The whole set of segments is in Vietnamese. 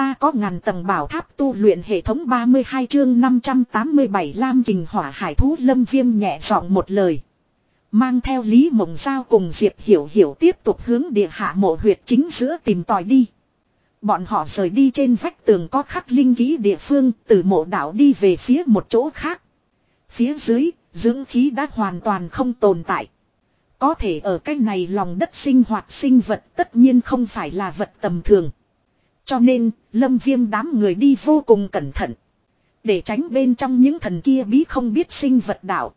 Ta có ngàn tầng bảo tháp tu luyện hệ thống 32 chương 587 Lam Kình Hỏa Hải Thú Lâm Viêm nhẹ giọng một lời. Mang theo Lý Mộng Giao cùng Diệp Hiểu Hiểu tiếp tục hướng địa hạ mộ huyệt chính giữa tìm tòi đi. Bọn họ rời đi trên vách tường có khắc linh ký địa phương từ mộ đảo đi về phía một chỗ khác. Phía dưới, dưỡng khí đã hoàn toàn không tồn tại. Có thể ở cái này lòng đất sinh hoạt sinh vật tất nhiên không phải là vật tầm thường. Cho nên, lâm viêm đám người đi vô cùng cẩn thận. Để tránh bên trong những thần kia bí không biết sinh vật đạo.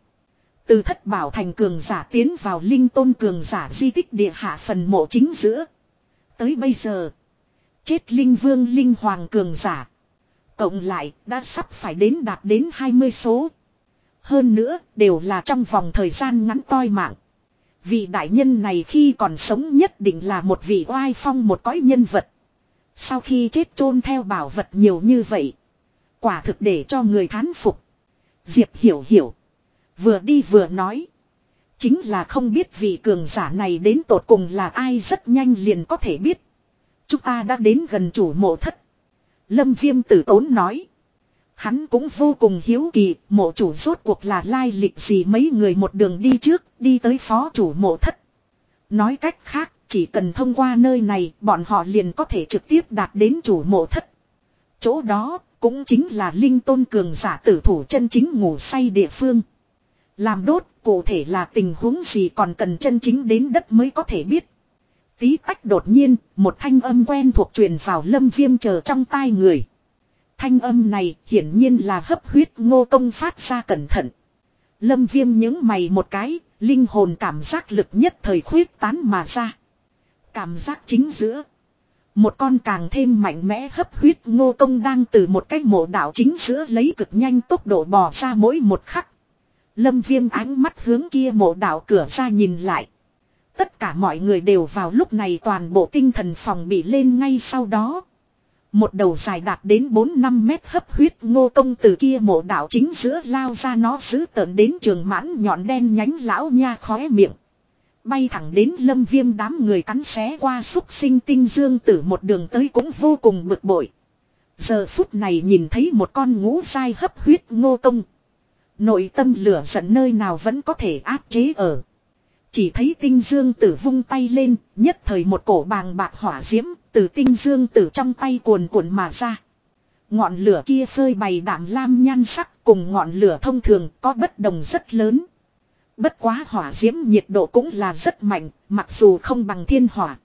Từ thất bảo thành cường giả tiến vào linh tôn cường giả di tích địa hạ phần mộ chính giữa. Tới bây giờ, chết linh vương linh hoàng cường giả. Cộng lại đã sắp phải đến đạt đến 20 số. Hơn nữa đều là trong vòng thời gian ngắn toi mạng. Vị đại nhân này khi còn sống nhất định là một vị oai phong một cõi nhân vật. Sau khi chết chôn theo bảo vật nhiều như vậy. Quả thực để cho người thán phục. Diệp hiểu hiểu. Vừa đi vừa nói. Chính là không biết vị cường giả này đến tột cùng là ai rất nhanh liền có thể biết. Chúng ta đã đến gần chủ mộ thất. Lâm viêm tử tốn nói. Hắn cũng vô cùng hiếu kỳ, mộ chủ rốt cuộc là lai lịch gì mấy người một đường đi trước, đi tới phó chủ mộ thất. Nói cách khác, chỉ cần thông qua nơi này, bọn họ liền có thể trực tiếp đạt đến chủ mộ thất. Chỗ đó, cũng chính là linh tôn cường giả tử thủ chân chính ngủ say địa phương. Làm đốt, cụ thể là tình huống gì còn cần chân chính đến đất mới có thể biết. Tí tách đột nhiên, một thanh âm quen thuộc truyền vào lâm viêm chờ trong tai người. Thanh âm này hiển nhiên là hấp huyết ngô công phát ra cẩn thận. Lâm viêm những mày một cái, linh hồn cảm giác lực nhất thời khuyết tán mà ra. Cảm giác chính giữa. Một con càng thêm mạnh mẽ hấp huyết ngô công đang từ một cái mộ đảo chính giữa lấy cực nhanh tốc độ bò ra mỗi một khắc. Lâm viêm ánh mắt hướng kia mộ đảo cửa ra nhìn lại. Tất cả mọi người đều vào lúc này toàn bộ tinh thần phòng bị lên ngay sau đó. Một đầu dài đạt đến 4-5 mét hấp huyết ngô công từ kia mộ đảo chính giữa lao ra nó giữ tợn đến trường mãn nhọn đen nhánh lão nha khóe miệng. Bay thẳng đến lâm viêm đám người cắn xé qua xúc sinh tinh dương tử một đường tới cũng vô cùng bực bội. Giờ phút này nhìn thấy một con ngũ sai hấp huyết ngô công. Nội tâm lửa giận nơi nào vẫn có thể áp chế ở. Chỉ thấy tinh dương tử vung tay lên, nhất thời một cổ bàng bạc hỏa diễm, từ tinh dương tử trong tay cuồn cuộn mà ra. Ngọn lửa kia phơi bày đảm lam nhan sắc cùng ngọn lửa thông thường có bất đồng rất lớn. Bất quá hỏa diễm nhiệt độ cũng là rất mạnh, mặc dù không bằng thiên hỏa.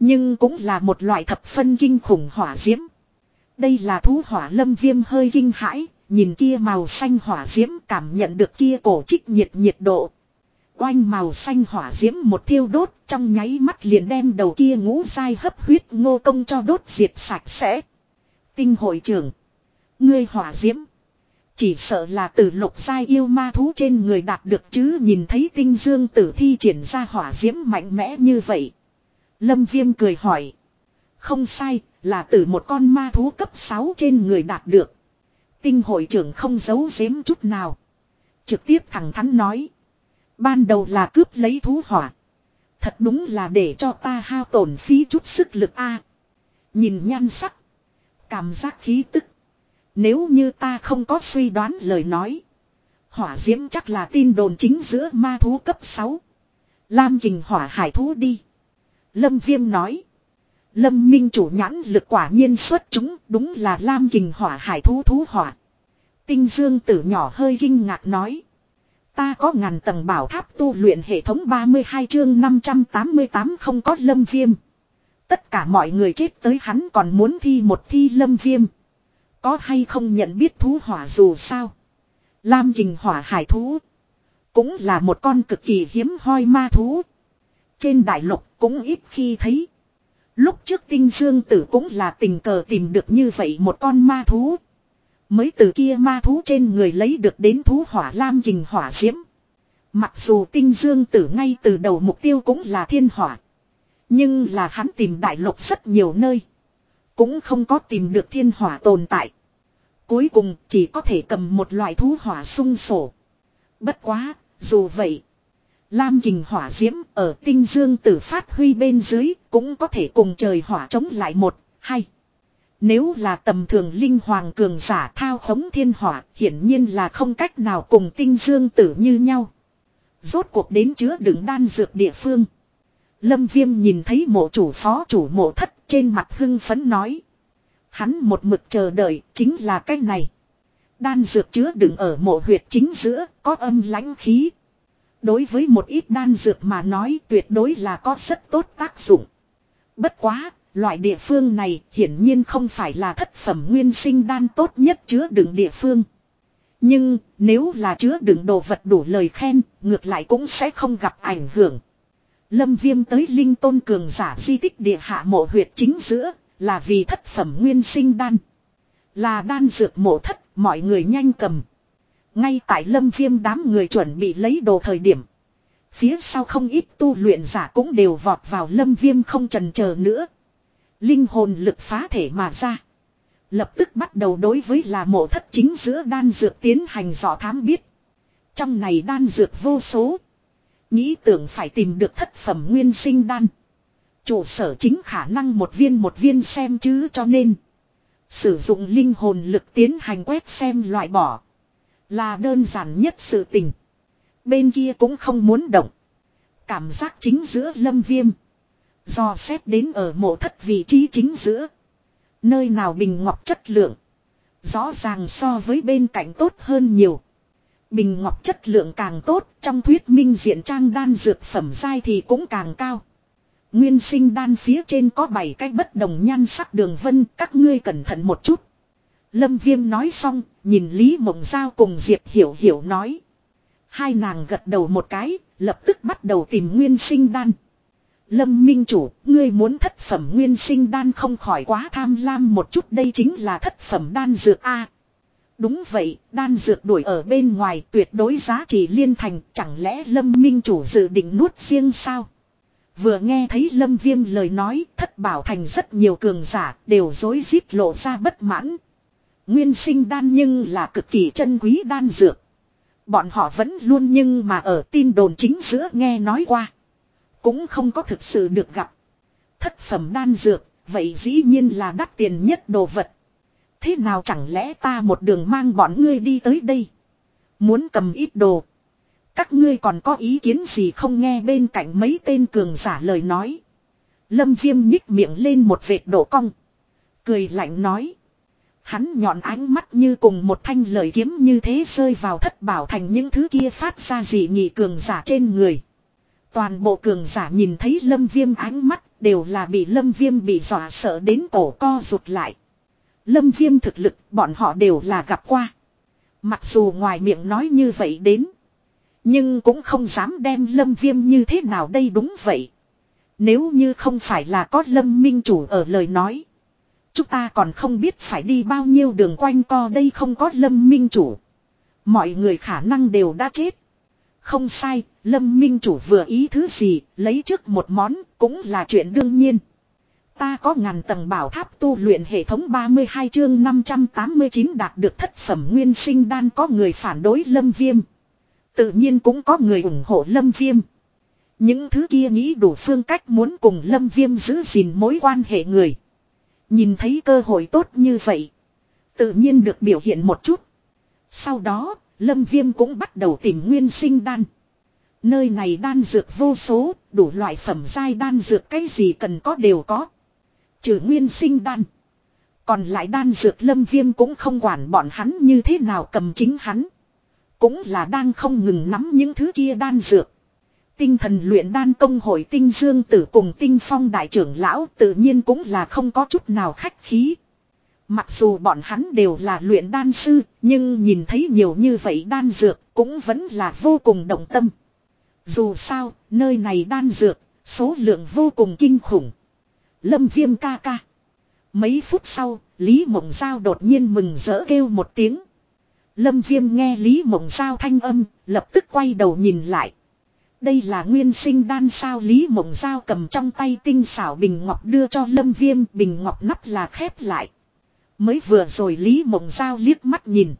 Nhưng cũng là một loại thập phân kinh khủng hỏa diễm. Đây là thú hỏa lâm viêm hơi kinh hãi, nhìn kia màu xanh hỏa diễm cảm nhận được kia cổ trích nhiệt nhiệt độ. Oanh màu xanh hỏa diễm một thiêu đốt trong nháy mắt liền đem đầu kia ngũ dai hấp huyết ngô công cho đốt diệt sạch sẽ. Tinh hội trưởng. Ngươi hỏa diễm. Chỉ sợ là từ lục giai yêu ma thú trên người đạt được chứ nhìn thấy tinh dương tử thi triển ra hỏa diễm mạnh mẽ như vậy. Lâm viêm cười hỏi. Không sai, là từ một con ma thú cấp 6 trên người đạt được. Tinh hội trưởng không giấu giếm chút nào. Trực tiếp thẳng thắn nói. Ban đầu là cướp lấy thú hỏa. Thật đúng là để cho ta hao tổn phí chút sức lực a. nhìn nhan sắc. Cảm giác khí tức. Nếu như ta không có suy đoán lời nói. Hỏa diễm chắc là tin đồn chính giữa ma thú cấp 6. Lam kình hỏa hải thú đi. Lâm viêm nói. Lâm minh chủ nhãn lực quả nhiên xuất chúng, đúng là lam kình hỏa hải thú thú hỏa. Tinh dương tử nhỏ hơi kinh ngạc nói. Ta có ngàn tầng bảo tháp tu luyện hệ thống 32 chương 588 không có lâm viêm. Tất cả mọi người chết tới hắn còn muốn thi một thi lâm viêm. Có hay không nhận biết thú hỏa dù sao. Lam kình hỏa hải thú. Cũng là một con cực kỳ hiếm hoi ma thú. Trên đại lục cũng ít khi thấy. Lúc trước tinh dương tử cũng là tình cờ tìm được như vậy một con ma thú. Mới từ kia ma thú trên người lấy được đến thú hỏa lam kình hỏa diễm. Mặc dù tinh dương tử ngay từ đầu mục tiêu cũng là thiên hỏa. Nhưng là hắn tìm đại lục rất nhiều nơi. Cũng không có tìm được thiên hỏa tồn tại. Cuối cùng chỉ có thể cầm một loại thú hỏa sung sổ. Bất quá, dù vậy. Lam kình hỏa diễm ở tinh dương tử phát huy bên dưới cũng có thể cùng trời hỏa chống lại một, hai. Nếu là tầm thường linh hoàng cường giả thao khống thiên hỏa, hiển nhiên là không cách nào cùng tinh dương tử như nhau. Rốt cuộc đến chứa đựng đan dược địa phương. Lâm Viêm nhìn thấy mộ chủ phó chủ mộ thất trên mặt hưng phấn nói. Hắn một mực chờ đợi chính là cái này. Đan dược chứa đựng ở mộ huyệt chính giữa có âm lãnh khí. Đối với một ít đan dược mà nói tuyệt đối là có rất tốt tác dụng. Bất quá, loại địa phương này hiển nhiên không phải là thất phẩm nguyên sinh đan tốt nhất chứa đựng địa phương. Nhưng nếu là chứa đựng đồ vật đủ lời khen, ngược lại cũng sẽ không gặp ảnh hưởng. Lâm viêm tới linh tôn cường giả di tích địa hạ mộ huyệt chính giữa, là vì thất phẩm nguyên sinh đan. Là đan dược mộ thất, mọi người nhanh cầm. Ngay tại lâm viêm đám người chuẩn bị lấy đồ thời điểm. Phía sau không ít tu luyện giả cũng đều vọt vào lâm viêm không trần chờ nữa. Linh hồn lực phá thể mà ra. Lập tức bắt đầu đối với là mộ thất chính giữa đan dược tiến hành dò thám biết. Trong này đan dược vô số. Nghĩ tưởng phải tìm được thất phẩm nguyên sinh đan. Chủ sở chính khả năng một viên một viên xem chứ cho nên. Sử dụng linh hồn lực tiến hành quét xem loại bỏ. Là đơn giản nhất sự tình. Bên kia cũng không muốn động. Cảm giác chính giữa lâm viêm. Do xét đến ở mộ thất vị trí chính giữa. Nơi nào bình ngọc chất lượng. Rõ ràng so với bên cạnh tốt hơn nhiều. Bình ngọc chất lượng càng tốt, trong thuyết minh diện trang đan dược phẩm dai thì cũng càng cao. Nguyên sinh đan phía trên có 7 cái bất đồng nhan sắc đường vân, các ngươi cẩn thận một chút. Lâm Viêm nói xong, nhìn Lý Mộng Giao cùng Diệp Hiểu Hiểu nói. Hai nàng gật đầu một cái, lập tức bắt đầu tìm nguyên sinh đan. Lâm Minh Chủ, ngươi muốn thất phẩm nguyên sinh đan không khỏi quá tham lam một chút đây chính là thất phẩm đan dược A. Đúng vậy, đan dược đuổi ở bên ngoài tuyệt đối giá trị liên thành, chẳng lẽ Lâm Minh Chủ dự định nuốt riêng sao? Vừa nghe thấy Lâm Viêm lời nói, thất bảo thành rất nhiều cường giả, đều dối rít lộ ra bất mãn. Nguyên sinh đan nhưng là cực kỳ chân quý đan dược. Bọn họ vẫn luôn nhưng mà ở tin đồn chính giữa nghe nói qua. Cũng không có thực sự được gặp. Thất phẩm đan dược, vậy dĩ nhiên là đắt tiền nhất đồ vật. Thế nào chẳng lẽ ta một đường mang bọn ngươi đi tới đây. Muốn cầm ít đồ. Các ngươi còn có ý kiến gì không nghe bên cạnh mấy tên cường giả lời nói. Lâm viêm nhích miệng lên một vệt đổ cong. Cười lạnh nói. Hắn nhọn ánh mắt như cùng một thanh lời kiếm như thế rơi vào thất bảo thành những thứ kia phát ra dị nghị cường giả trên người. Toàn bộ cường giả nhìn thấy lâm viêm ánh mắt đều là bị lâm viêm bị dọa sợ đến cổ co rụt lại. Lâm viêm thực lực bọn họ đều là gặp qua. Mặc dù ngoài miệng nói như vậy đến. Nhưng cũng không dám đem lâm viêm như thế nào đây đúng vậy. Nếu như không phải là có lâm minh chủ ở lời nói. Chúng ta còn không biết phải đi bao nhiêu đường quanh co đây không có lâm minh chủ. Mọi người khả năng đều đã chết. Không sai, lâm minh chủ vừa ý thứ gì, lấy trước một món, cũng là chuyện đương nhiên. Ta có ngàn tầng bảo tháp tu luyện hệ thống 32 chương 589 đạt được thất phẩm nguyên sinh đan có người phản đối lâm viêm. Tự nhiên cũng có người ủng hộ lâm viêm. Những thứ kia nghĩ đủ phương cách muốn cùng lâm viêm giữ gìn mối quan hệ người. Nhìn thấy cơ hội tốt như vậy. Tự nhiên được biểu hiện một chút. Sau đó, lâm viêm cũng bắt đầu tìm nguyên sinh đan. Nơi này đan dược vô số, đủ loại phẩm giai đan dược cái gì cần có đều có. Trừ nguyên sinh đan. Còn lại đan dược lâm viêm cũng không quản bọn hắn như thế nào cầm chính hắn. Cũng là đang không ngừng nắm những thứ kia đan dược. Tinh thần luyện đan công hội tinh dương tử cùng tinh phong đại trưởng lão tự nhiên cũng là không có chút nào khách khí. Mặc dù bọn hắn đều là luyện đan sư, nhưng nhìn thấy nhiều như vậy đan dược cũng vẫn là vô cùng động tâm. Dù sao, nơi này đan dược, số lượng vô cùng kinh khủng. Lâm viêm ca ca. Mấy phút sau, Lý Mộng Giao đột nhiên mừng rỡ kêu một tiếng. Lâm viêm nghe Lý Mộng Giao thanh âm, lập tức quay đầu nhìn lại. Đây là nguyên sinh đan sao Lý Mộng Giao cầm trong tay tinh xảo bình ngọc đưa cho Lâm Viêm bình ngọc nắp là khép lại. Mới vừa rồi Lý Mộng Giao liếc mắt nhìn.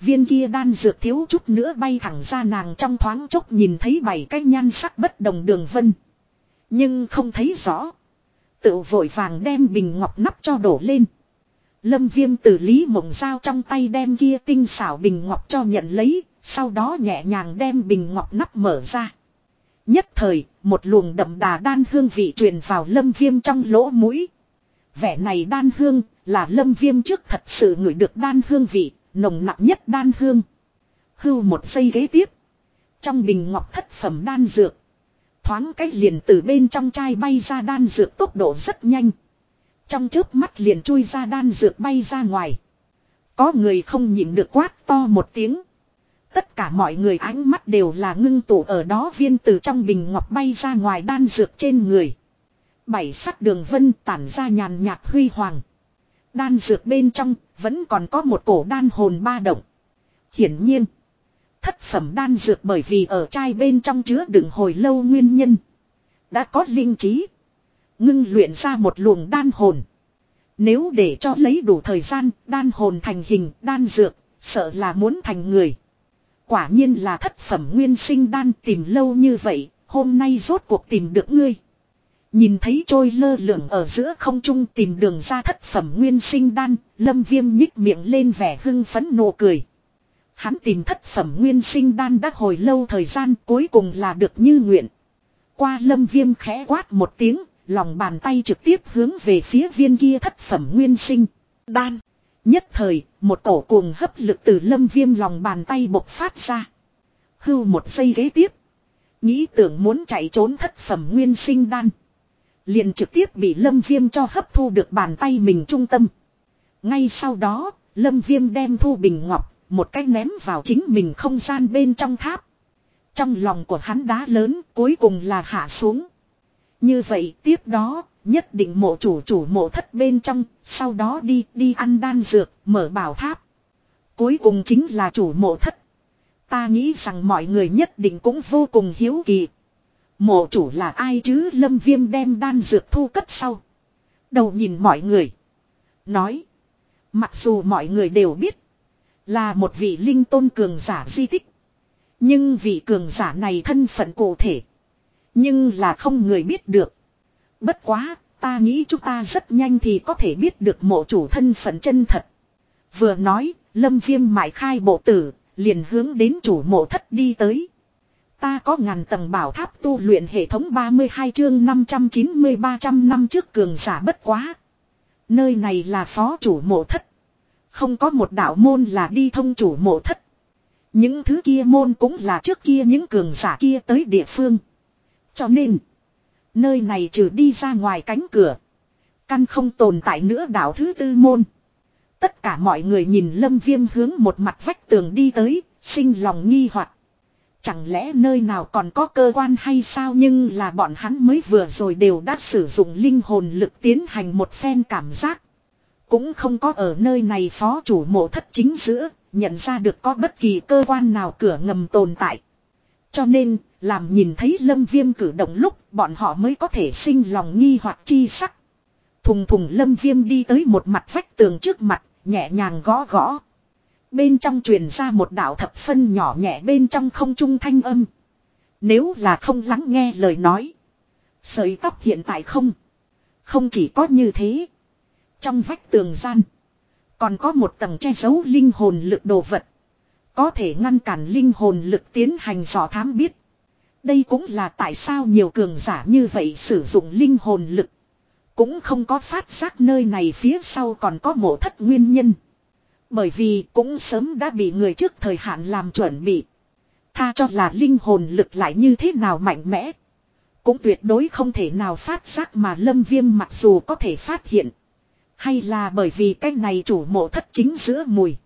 Viên kia đan dược thiếu chút nữa bay thẳng ra nàng trong thoáng chốc nhìn thấy bảy cái nhan sắc bất đồng đường vân. Nhưng không thấy rõ. Tự vội vàng đem bình ngọc nắp cho đổ lên. Lâm viêm từ Lý Mộng Giao trong tay đem kia tinh xảo bình ngọc cho nhận lấy, sau đó nhẹ nhàng đem bình ngọc nắp mở ra. Nhất thời, một luồng đậm đà đan hương vị truyền vào lâm viêm trong lỗ mũi. Vẻ này đan hương, là lâm viêm trước thật sự ngửi được đan hương vị, nồng nặng nhất đan hương. Hưu một giây ghế tiếp. Trong bình ngọc thất phẩm đan dược. Thoáng cách liền từ bên trong chai bay ra đan dược tốc độ rất nhanh. Trong chớp mắt liền chui ra đan dược bay ra ngoài. Có người không nhịn được quát to một tiếng. Tất cả mọi người ánh mắt đều là ngưng tụ ở đó viên từ trong bình ngọc bay ra ngoài đan dược trên người. Bảy sắc đường vân tản ra nhàn nhạt huy hoàng. Đan dược bên trong vẫn còn có một cổ đan hồn ba động. Hiển nhiên. Thất phẩm đan dược bởi vì ở chai bên trong chứa đựng hồi lâu nguyên nhân. Đã có linh trí. Ngưng luyện ra một luồng đan hồn. Nếu để cho lấy đủ thời gian, đan hồn thành hình, đan dược, sợ là muốn thành người. Quả nhiên là thất phẩm nguyên sinh đan tìm lâu như vậy, hôm nay rốt cuộc tìm được ngươi. Nhìn thấy trôi lơ lửng ở giữa không trung tìm đường ra thất phẩm nguyên sinh đan, lâm viêm nhích miệng lên vẻ hưng phấn nụ cười. Hắn tìm thất phẩm nguyên sinh đan đã hồi lâu thời gian cuối cùng là được như nguyện. Qua lâm viêm khẽ quát một tiếng, lòng bàn tay trực tiếp hướng về phía viên kia thất phẩm nguyên sinh. Đan. Nhất thời, một tổ cuồng hấp lực từ lâm viêm lòng bàn tay bộc phát ra. Hưu một giây ghế tiếp. Nghĩ tưởng muốn chạy trốn thất phẩm nguyên sinh đan. Liền trực tiếp bị lâm viêm cho hấp thu được bàn tay mình trung tâm. Ngay sau đó, lâm viêm đem thu bình ngọc, một cái ném vào chính mình không gian bên trong tháp. Trong lòng của hắn đá lớn cuối cùng là hạ xuống. Như vậy tiếp đó, nhất định mộ chủ chủ mộ thất bên trong, sau đó đi đi ăn đan dược, mở bảo tháp. Cuối cùng chính là chủ mộ thất. Ta nghĩ rằng mọi người nhất định cũng vô cùng hiếu kỳ. Mộ chủ là ai chứ lâm viêm đem đan dược thu cất sau. Đầu nhìn mọi người. Nói. Mặc dù mọi người đều biết. Là một vị linh tôn cường giả di tích. Nhưng vị cường giả này thân phận cụ thể. Nhưng là không người biết được. Bất quá, ta nghĩ chúng ta rất nhanh thì có thể biết được mộ chủ thân phận chân thật. Vừa nói, lâm viêm mại khai bộ tử, liền hướng đến chủ mộ thất đi tới. Ta có ngàn tầng bảo tháp tu luyện hệ thống 32 chương 590-300 năm trước cường giả bất quá. Nơi này là phó chủ mộ thất. Không có một đạo môn là đi thông chủ mộ thất. Những thứ kia môn cũng là trước kia những cường giả kia tới địa phương. Cho nên, nơi này trừ đi ra ngoài cánh cửa. Căn không tồn tại nữa đạo thứ tư môn. Tất cả mọi người nhìn lâm viêm hướng một mặt vách tường đi tới, sinh lòng nghi hoặc Chẳng lẽ nơi nào còn có cơ quan hay sao nhưng là bọn hắn mới vừa rồi đều đã sử dụng linh hồn lực tiến hành một phen cảm giác. Cũng không có ở nơi này phó chủ mộ thất chính giữa, nhận ra được có bất kỳ cơ quan nào cửa ngầm tồn tại. Cho nên, làm nhìn thấy lâm viêm cử động lúc bọn họ mới có thể sinh lòng nghi hoặc chi sắc. Thùng thùng lâm viêm đi tới một mặt vách tường trước mặt, nhẹ nhàng gõ gõ. Bên trong truyền ra một đạo thập phân nhỏ nhẹ bên trong không trung thanh âm. Nếu là không lắng nghe lời nói. Sợi tóc hiện tại không. Không chỉ có như thế. Trong vách tường gian. Còn có một tầng che giấu linh hồn lực đồ vật. Có thể ngăn cản linh hồn lực tiến hành dò thám biết. Đây cũng là tại sao nhiều cường giả như vậy sử dụng linh hồn lực. Cũng không có phát giác nơi này phía sau còn có mộ thất nguyên nhân. Bởi vì cũng sớm đã bị người trước thời hạn làm chuẩn bị. Tha cho là linh hồn lực lại như thế nào mạnh mẽ. Cũng tuyệt đối không thể nào phát giác mà lâm viêm mặc dù có thể phát hiện. Hay là bởi vì cái này chủ mộ thất chính giữa mùi.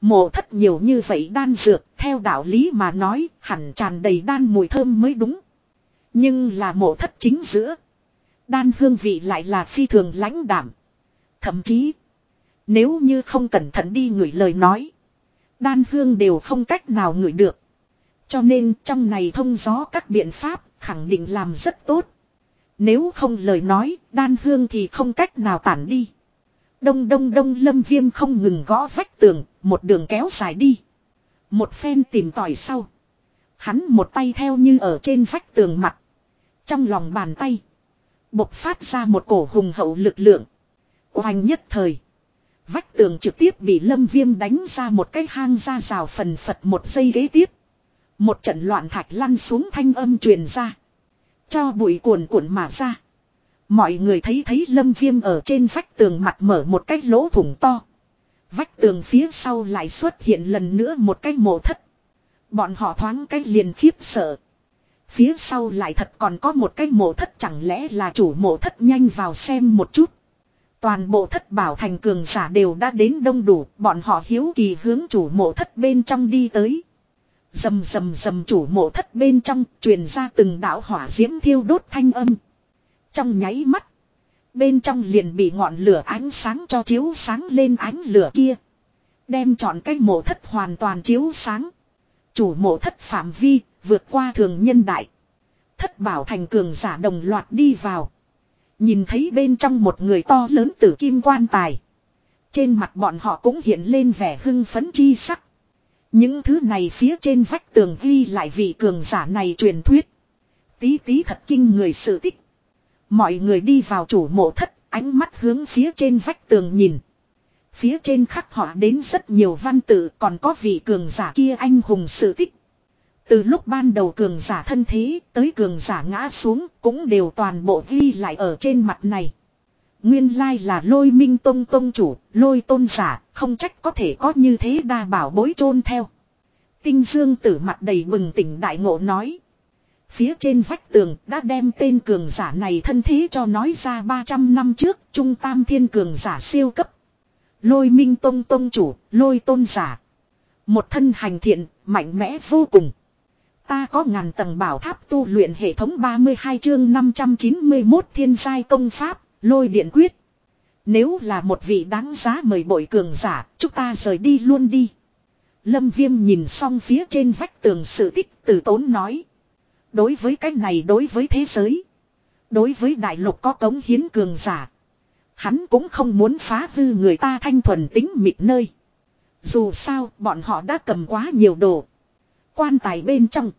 Mộ thất nhiều như vậy đan dược, theo đạo lý mà nói, hẳn tràn đầy đan mùi thơm mới đúng. Nhưng là mộ thất chính giữa. Đan hương vị lại là phi thường lãnh đảm. Thậm chí, nếu như không cẩn thận đi ngửi lời nói, đan hương đều không cách nào ngửi được. Cho nên trong này thông gió các biện pháp, khẳng định làm rất tốt. Nếu không lời nói, đan hương thì không cách nào tản đi. Đông đông đông lâm viêm không ngừng gõ vách tường, một đường kéo dài đi. Một phen tìm tòi sau. Hắn một tay theo như ở trên vách tường mặt. Trong lòng bàn tay. Bộc phát ra một cổ hùng hậu lực lượng. Hoành nhất thời. Vách tường trực tiếp bị lâm viêm đánh ra một cái hang ra rào phần phật một giây ghế tiếp. Một trận loạn thạch lăn xuống thanh âm truyền ra. Cho bụi cuồn cuộn mà ra. Mọi người thấy thấy lâm viêm ở trên vách tường mặt mở một cái lỗ thủng to. Vách tường phía sau lại xuất hiện lần nữa một cái mộ thất. Bọn họ thoáng cái liền khiếp sợ. Phía sau lại thật còn có một cái mộ thất chẳng lẽ là chủ mộ thất nhanh vào xem một chút. Toàn bộ thất bảo thành cường giả đều đã đến đông đủ, bọn họ hiếu kỳ hướng chủ mộ thất bên trong đi tới. Dầm dầm dầm chủ mộ thất bên trong truyền ra từng đạo hỏa diễm thiêu đốt thanh âm. Trong nháy mắt, bên trong liền bị ngọn lửa ánh sáng cho chiếu sáng lên ánh lửa kia. Đem chọn cái mộ thất hoàn toàn chiếu sáng. Chủ mộ thất phạm vi, vượt qua thường nhân đại. Thất bảo thành cường giả đồng loạt đi vào. Nhìn thấy bên trong một người to lớn tử kim quan tài. Trên mặt bọn họ cũng hiện lên vẻ hưng phấn chi sắc. Những thứ này phía trên vách tường ghi lại vị cường giả này truyền thuyết. Tí tí thật kinh người sự tích. Mọi người đi vào chủ mộ thất, ánh mắt hướng phía trên vách tường nhìn. Phía trên khắc họa đến rất nhiều văn tự còn có vị cường giả kia anh hùng sự tích. Từ lúc ban đầu cường giả thân thế tới cường giả ngã xuống cũng đều toàn bộ ghi lại ở trên mặt này. Nguyên lai là lôi minh tông tông chủ, lôi tôn giả, không trách có thể có như thế đa bảo bối chôn theo. Tinh dương tử mặt đầy bừng tỉnh đại ngộ nói. Phía trên vách tường đã đem tên cường giả này thân thế cho nói ra 300 năm trước, trung tam thiên cường giả siêu cấp. Lôi minh tông tông chủ, lôi tôn giả. Một thân hành thiện, mạnh mẽ vô cùng. Ta có ngàn tầng bảo tháp tu luyện hệ thống 32 chương 591 thiên giai công pháp, lôi điện quyết. Nếu là một vị đáng giá mời bội cường giả, chúng ta rời đi luôn đi. Lâm Viêm nhìn xong phía trên vách tường sự tích từ tốn nói. Đối với cái này đối với thế giới. Đối với đại lục có cống hiến cường giả. Hắn cũng không muốn phá hư người ta thanh thuần tính mịt nơi. Dù sao, bọn họ đã cầm quá nhiều đồ. Quan tài bên trong.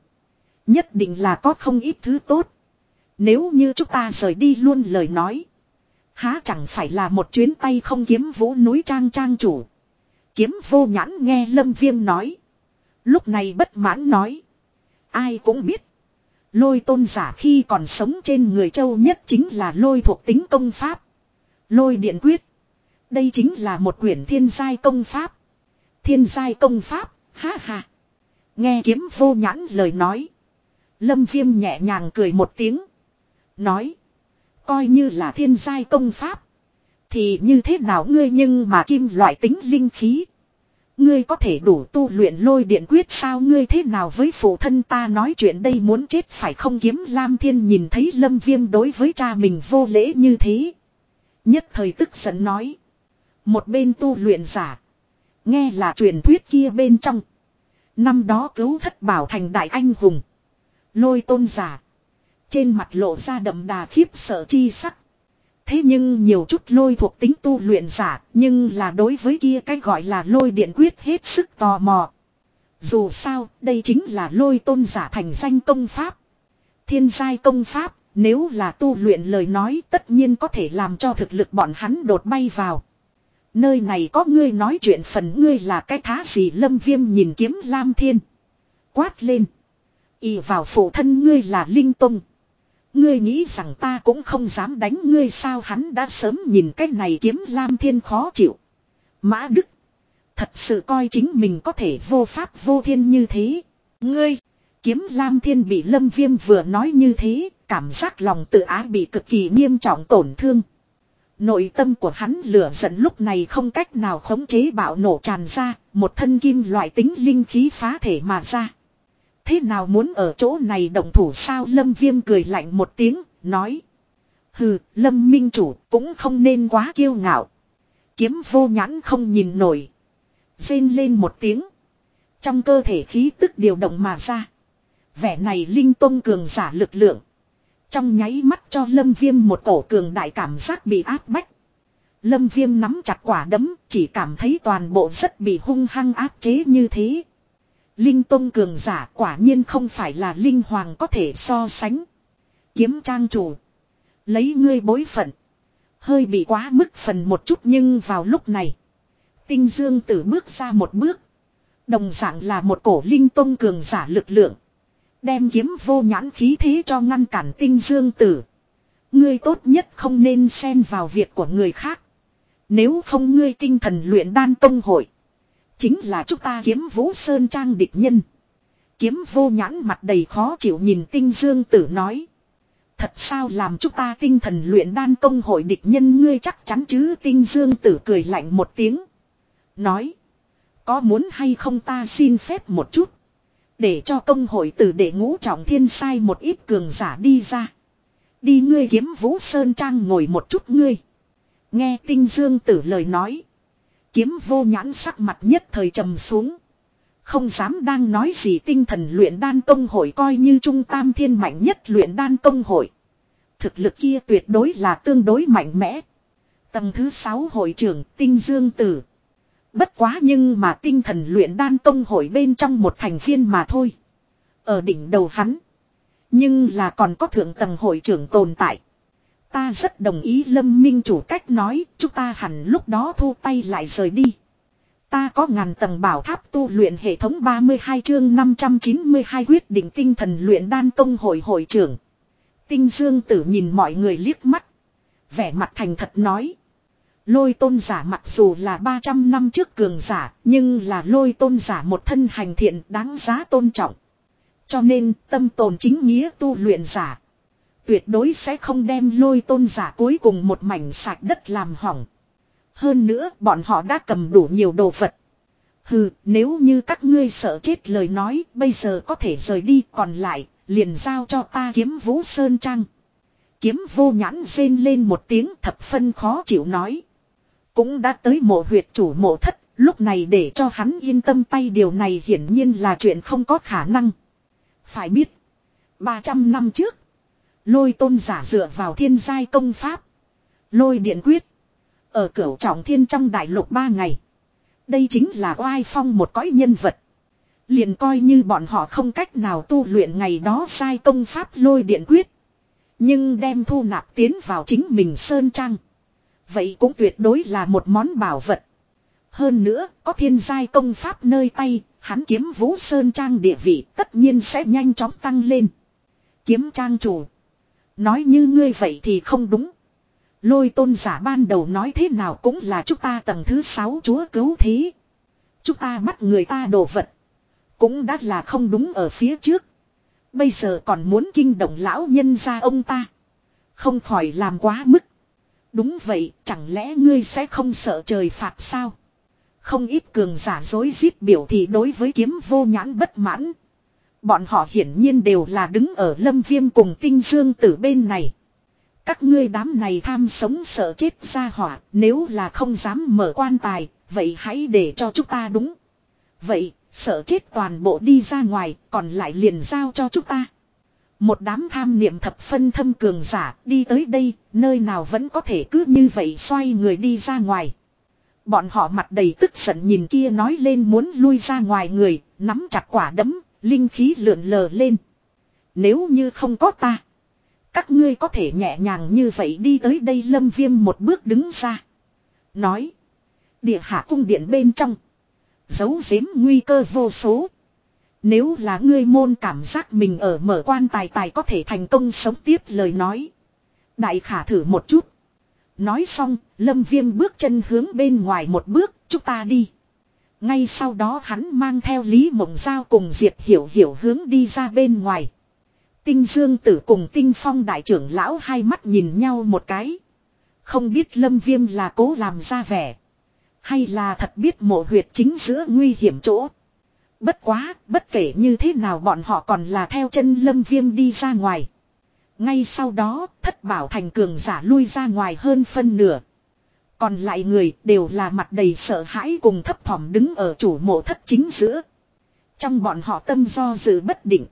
Nhất định là có không ít thứ tốt. Nếu như chúng ta rời đi luôn lời nói. Há chẳng phải là một chuyến tay không kiếm vũ núi trang trang chủ. Kiếm vô nhãn nghe lâm viêm nói. Lúc này bất mãn nói. Ai cũng biết. Lôi tôn giả khi còn sống trên người châu nhất chính là lôi thuộc tính công pháp. Lôi điện quyết. Đây chính là một quyển thiên giai công pháp. Thiên giai công pháp, ha ha. Nghe kiếm vô nhãn lời nói. Lâm viêm nhẹ nhàng cười một tiếng. Nói. Coi như là thiên giai công pháp. Thì như thế nào ngươi nhưng mà kim loại tính linh khí. Ngươi có thể đủ tu luyện lôi điện quyết sao ngươi thế nào với phụ thân ta nói chuyện đây muốn chết phải không kiếm Lam Thiên nhìn thấy Lâm Viêm đối với cha mình vô lễ như thế. Nhất thời tức giận nói. Một bên tu luyện giả. Nghe là truyền thuyết kia bên trong. Năm đó cứu thất bảo thành đại anh hùng. Lôi tôn giả. Trên mặt lộ ra đậm đà khiếp sợ chi sắc. Thế nhưng nhiều chút lôi thuộc tính tu luyện giả, nhưng là đối với kia cái gọi là lôi điện quyết hết sức tò mò. Dù sao, đây chính là lôi tôn giả thành danh công pháp. Thiên giai công pháp, nếu là tu luyện lời nói tất nhiên có thể làm cho thực lực bọn hắn đột bay vào. Nơi này có ngươi nói chuyện phần ngươi là cái thá gì lâm viêm nhìn kiếm lam thiên. Quát lên. Y vào phụ thân ngươi là linh tông. Ngươi nghĩ rằng ta cũng không dám đánh ngươi sao hắn đã sớm nhìn cái này kiếm lam thiên khó chịu. Mã Đức. Thật sự coi chính mình có thể vô pháp vô thiên như thế. Ngươi. Kiếm lam thiên bị lâm viêm vừa nói như thế. Cảm giác lòng tự ái bị cực kỳ nghiêm trọng tổn thương. Nội tâm của hắn lửa giận lúc này không cách nào khống chế bạo nổ tràn ra. Một thân kim loại tính linh khí phá thể mà ra. Thế nào muốn ở chỗ này động thủ sao Lâm Viêm cười lạnh một tiếng, nói. Hừ, Lâm Minh Chủ cũng không nên quá kiêu ngạo. Kiếm vô nhãn không nhìn nổi. Rên lên một tiếng. Trong cơ thể khí tức điều động mà ra. Vẻ này linh tông cường giả lực lượng. Trong nháy mắt cho Lâm Viêm một cổ cường đại cảm giác bị áp bách. Lâm Viêm nắm chặt quả đấm, chỉ cảm thấy toàn bộ rất bị hung hăng áp chế như thế. Linh Tông cường giả quả nhiên không phải là Linh Hoàng có thể so sánh. Kiếm trang chủ. Lấy ngươi bối phận. Hơi bị quá mức phần một chút nhưng vào lúc này. Tinh Dương Tử bước ra một bước. Đồng dạng là một cổ linh tông cường giả lực lượng. Đem kiếm vô nhãn khí thế cho ngăn cản Tinh Dương Tử. Ngươi tốt nhất không nên xen vào việc của người khác. Nếu không ngươi tinh thần luyện đan tông hội. Chính là chúng ta kiếm vũ sơn trang địch nhân. Kiếm vô nhãn mặt đầy khó chịu nhìn tinh dương tử nói. Thật sao làm chúng ta tinh thần luyện đan công hội địch nhân ngươi chắc chắn chứ tinh dương tử cười lạnh một tiếng. Nói. Có muốn hay không ta xin phép một chút. Để cho công hội tử để ngũ trọng thiên sai một ít cường giả đi ra. Đi ngươi kiếm vũ sơn trang ngồi một chút ngươi. Nghe tinh dương tử lời nói. Kiếm vô nhãn sắc mặt nhất thời trầm xuống. Không dám đang nói gì tinh thần luyện đan công hội coi như trung tam thiên mạnh nhất luyện đan công hội. Thực lực kia tuyệt đối là tương đối mạnh mẽ. Tầng thứ 6 hội trưởng tinh dương tử. Bất quá nhưng mà tinh thần luyện đan công hội bên trong một thành viên mà thôi. Ở đỉnh đầu hắn. Nhưng là còn có thượng tầng hội trưởng tồn tại. Ta rất đồng ý lâm minh chủ cách nói, chúng ta hẳn lúc đó thu tay lại rời đi. Ta có ngàn tầng bảo tháp tu luyện hệ thống 32 chương 592 quyết định tinh thần luyện đan công hội hội trưởng. Tinh Dương Tử nhìn mọi người liếc mắt. Vẻ mặt thành thật nói. Lôi tôn giả mặc dù là 300 năm trước cường giả, nhưng là lôi tôn giả một thân hành thiện đáng giá tôn trọng. Cho nên tâm tồn chính nghĩa tu luyện giả. Tuyệt đối sẽ không đem lôi tôn giả cuối cùng một mảnh sạch đất làm hỏng. Hơn nữa bọn họ đã cầm đủ nhiều đồ vật. Hừ, nếu như các ngươi sợ chết lời nói, bây giờ có thể rời đi, còn lại, liền giao cho ta kiếm vũ sơn trang. Kiếm vô nhãn rên lên một tiếng thập phân khó chịu nói. Cũng đã tới mộ huyệt chủ mộ thất, lúc này để cho hắn yên tâm tay điều này hiển nhiên là chuyện không có khả năng. Phải biết, 300 năm trước, lôi tôn giả dựa vào thiên giai công pháp. Lôi điện quyết. Ở cửu trọng thiên trong đại lục ba ngày. Đây chính là oai phong một cõi nhân vật. Liền coi như bọn họ không cách nào tu luyện ngày đó sai công pháp lôi điện quyết. Nhưng đem thu nạp tiến vào chính mình sơn trang. Vậy cũng tuyệt đối là một món bảo vật. Hơn nữa, có thiên giai công pháp nơi tay, hắn kiếm vũ sơn trang địa vị tất nhiên sẽ nhanh chóng tăng lên. Kiếm trang chủ. Nói như ngươi vậy thì không đúng. Lôi tôn giả ban đầu nói thế nào cũng là chúng ta tầng thứ sáu chúa cứu thế. Chúng ta bắt người ta đồ vật. Cũng đã là không đúng ở phía trước. Bây giờ còn muốn kinh động lão nhân ra ông ta. Không khỏi làm quá mức. Đúng vậy, chẳng lẽ ngươi sẽ không sợ trời phạt sao? Không ít cường giả dối rít biểu thị đối với kiếm vô nhãn bất mãn. Bọn họ hiển nhiên đều là đứng ở lâm viêm cùng tinh dương tử bên này. Các ngươi đám này tham sống sợ chết ra hỏa, nếu là không dám mở quan tài, vậy hãy để cho chúng ta đúng. Vậy, sợ chết toàn bộ đi ra ngoài, còn lại liền giao cho chúng ta. Một đám tham niệm thập phân thâm cường giả đi tới đây, nơi nào vẫn có thể cứ như vậy xoay người đi ra ngoài. Bọn họ mặt đầy tức giận nhìn kia nói lên muốn lui ra ngoài người, nắm chặt quả đấm, linh khí lượn lờ lên. Nếu như không có ta, các ngươi có thể nhẹ nhàng như vậy đi tới đây lâm viêm một bước đứng ra. Nói. Địa hạ cung điện bên trong. Giấu giếm nguy cơ vô số. Nếu là ngươi môn cảm giác mình ở mở quan tài tài có thể thành công sống tiếp lời nói. Đại khả thử một chút. Nói xong, lâm viêm bước chân hướng bên ngoài một bước, chúng ta đi. Ngay sau đó hắn mang theo Lý Mộng Giao cùng Diệp Hiểu Hiểu hướng đi ra bên ngoài. Tinh Dương Tử cùng Tinh Phong đại trưởng lão hai mắt nhìn nhau một cái. Không biết Lâm Viêm là cố làm ra vẻ. Hay là thật biết mộ huyệt chính giữa nguy hiểm chỗ. Bất quá, bất kể như thế nào bọn họ còn là theo chân Lâm Viêm đi ra ngoài. Ngay sau đó, thất bảo thành cường giả lui ra ngoài hơn phân nửa. Còn lại người đều là mặt đầy sợ hãi cùng thấp thỏm đứng ở chủ mộ thất chính giữa. Trong bọn họ tâm do dự bất định.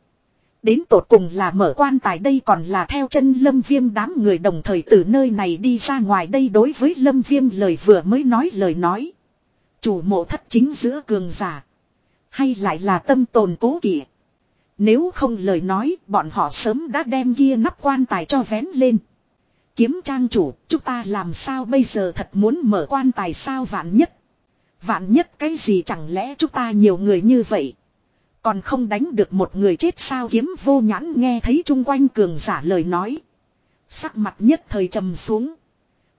Đến tột cùng là mở quan tài đây còn là theo chân lâm viêm đám người đồng thời từ nơi này đi ra ngoài đây đối với lâm viêm lời vừa mới nói lời nói. Chủ mộ thất chính giữa cường giả. Hay lại là tâm tồn cố kỵ. Nếu không lời nói, bọn họ sớm đã đem kia nắp quan tài cho vén lên. Kiếm trang chủ, chúng ta làm sao bây giờ thật muốn mở quan tài sao vạn nhất. Vạn nhất cái gì chẳng lẽ chúng ta nhiều người như vậy. Còn không đánh được một người chết sao kiếm vô nhãn nghe thấy chung quanh cường giả lời nói. Sắc mặt nhất thời trầm xuống.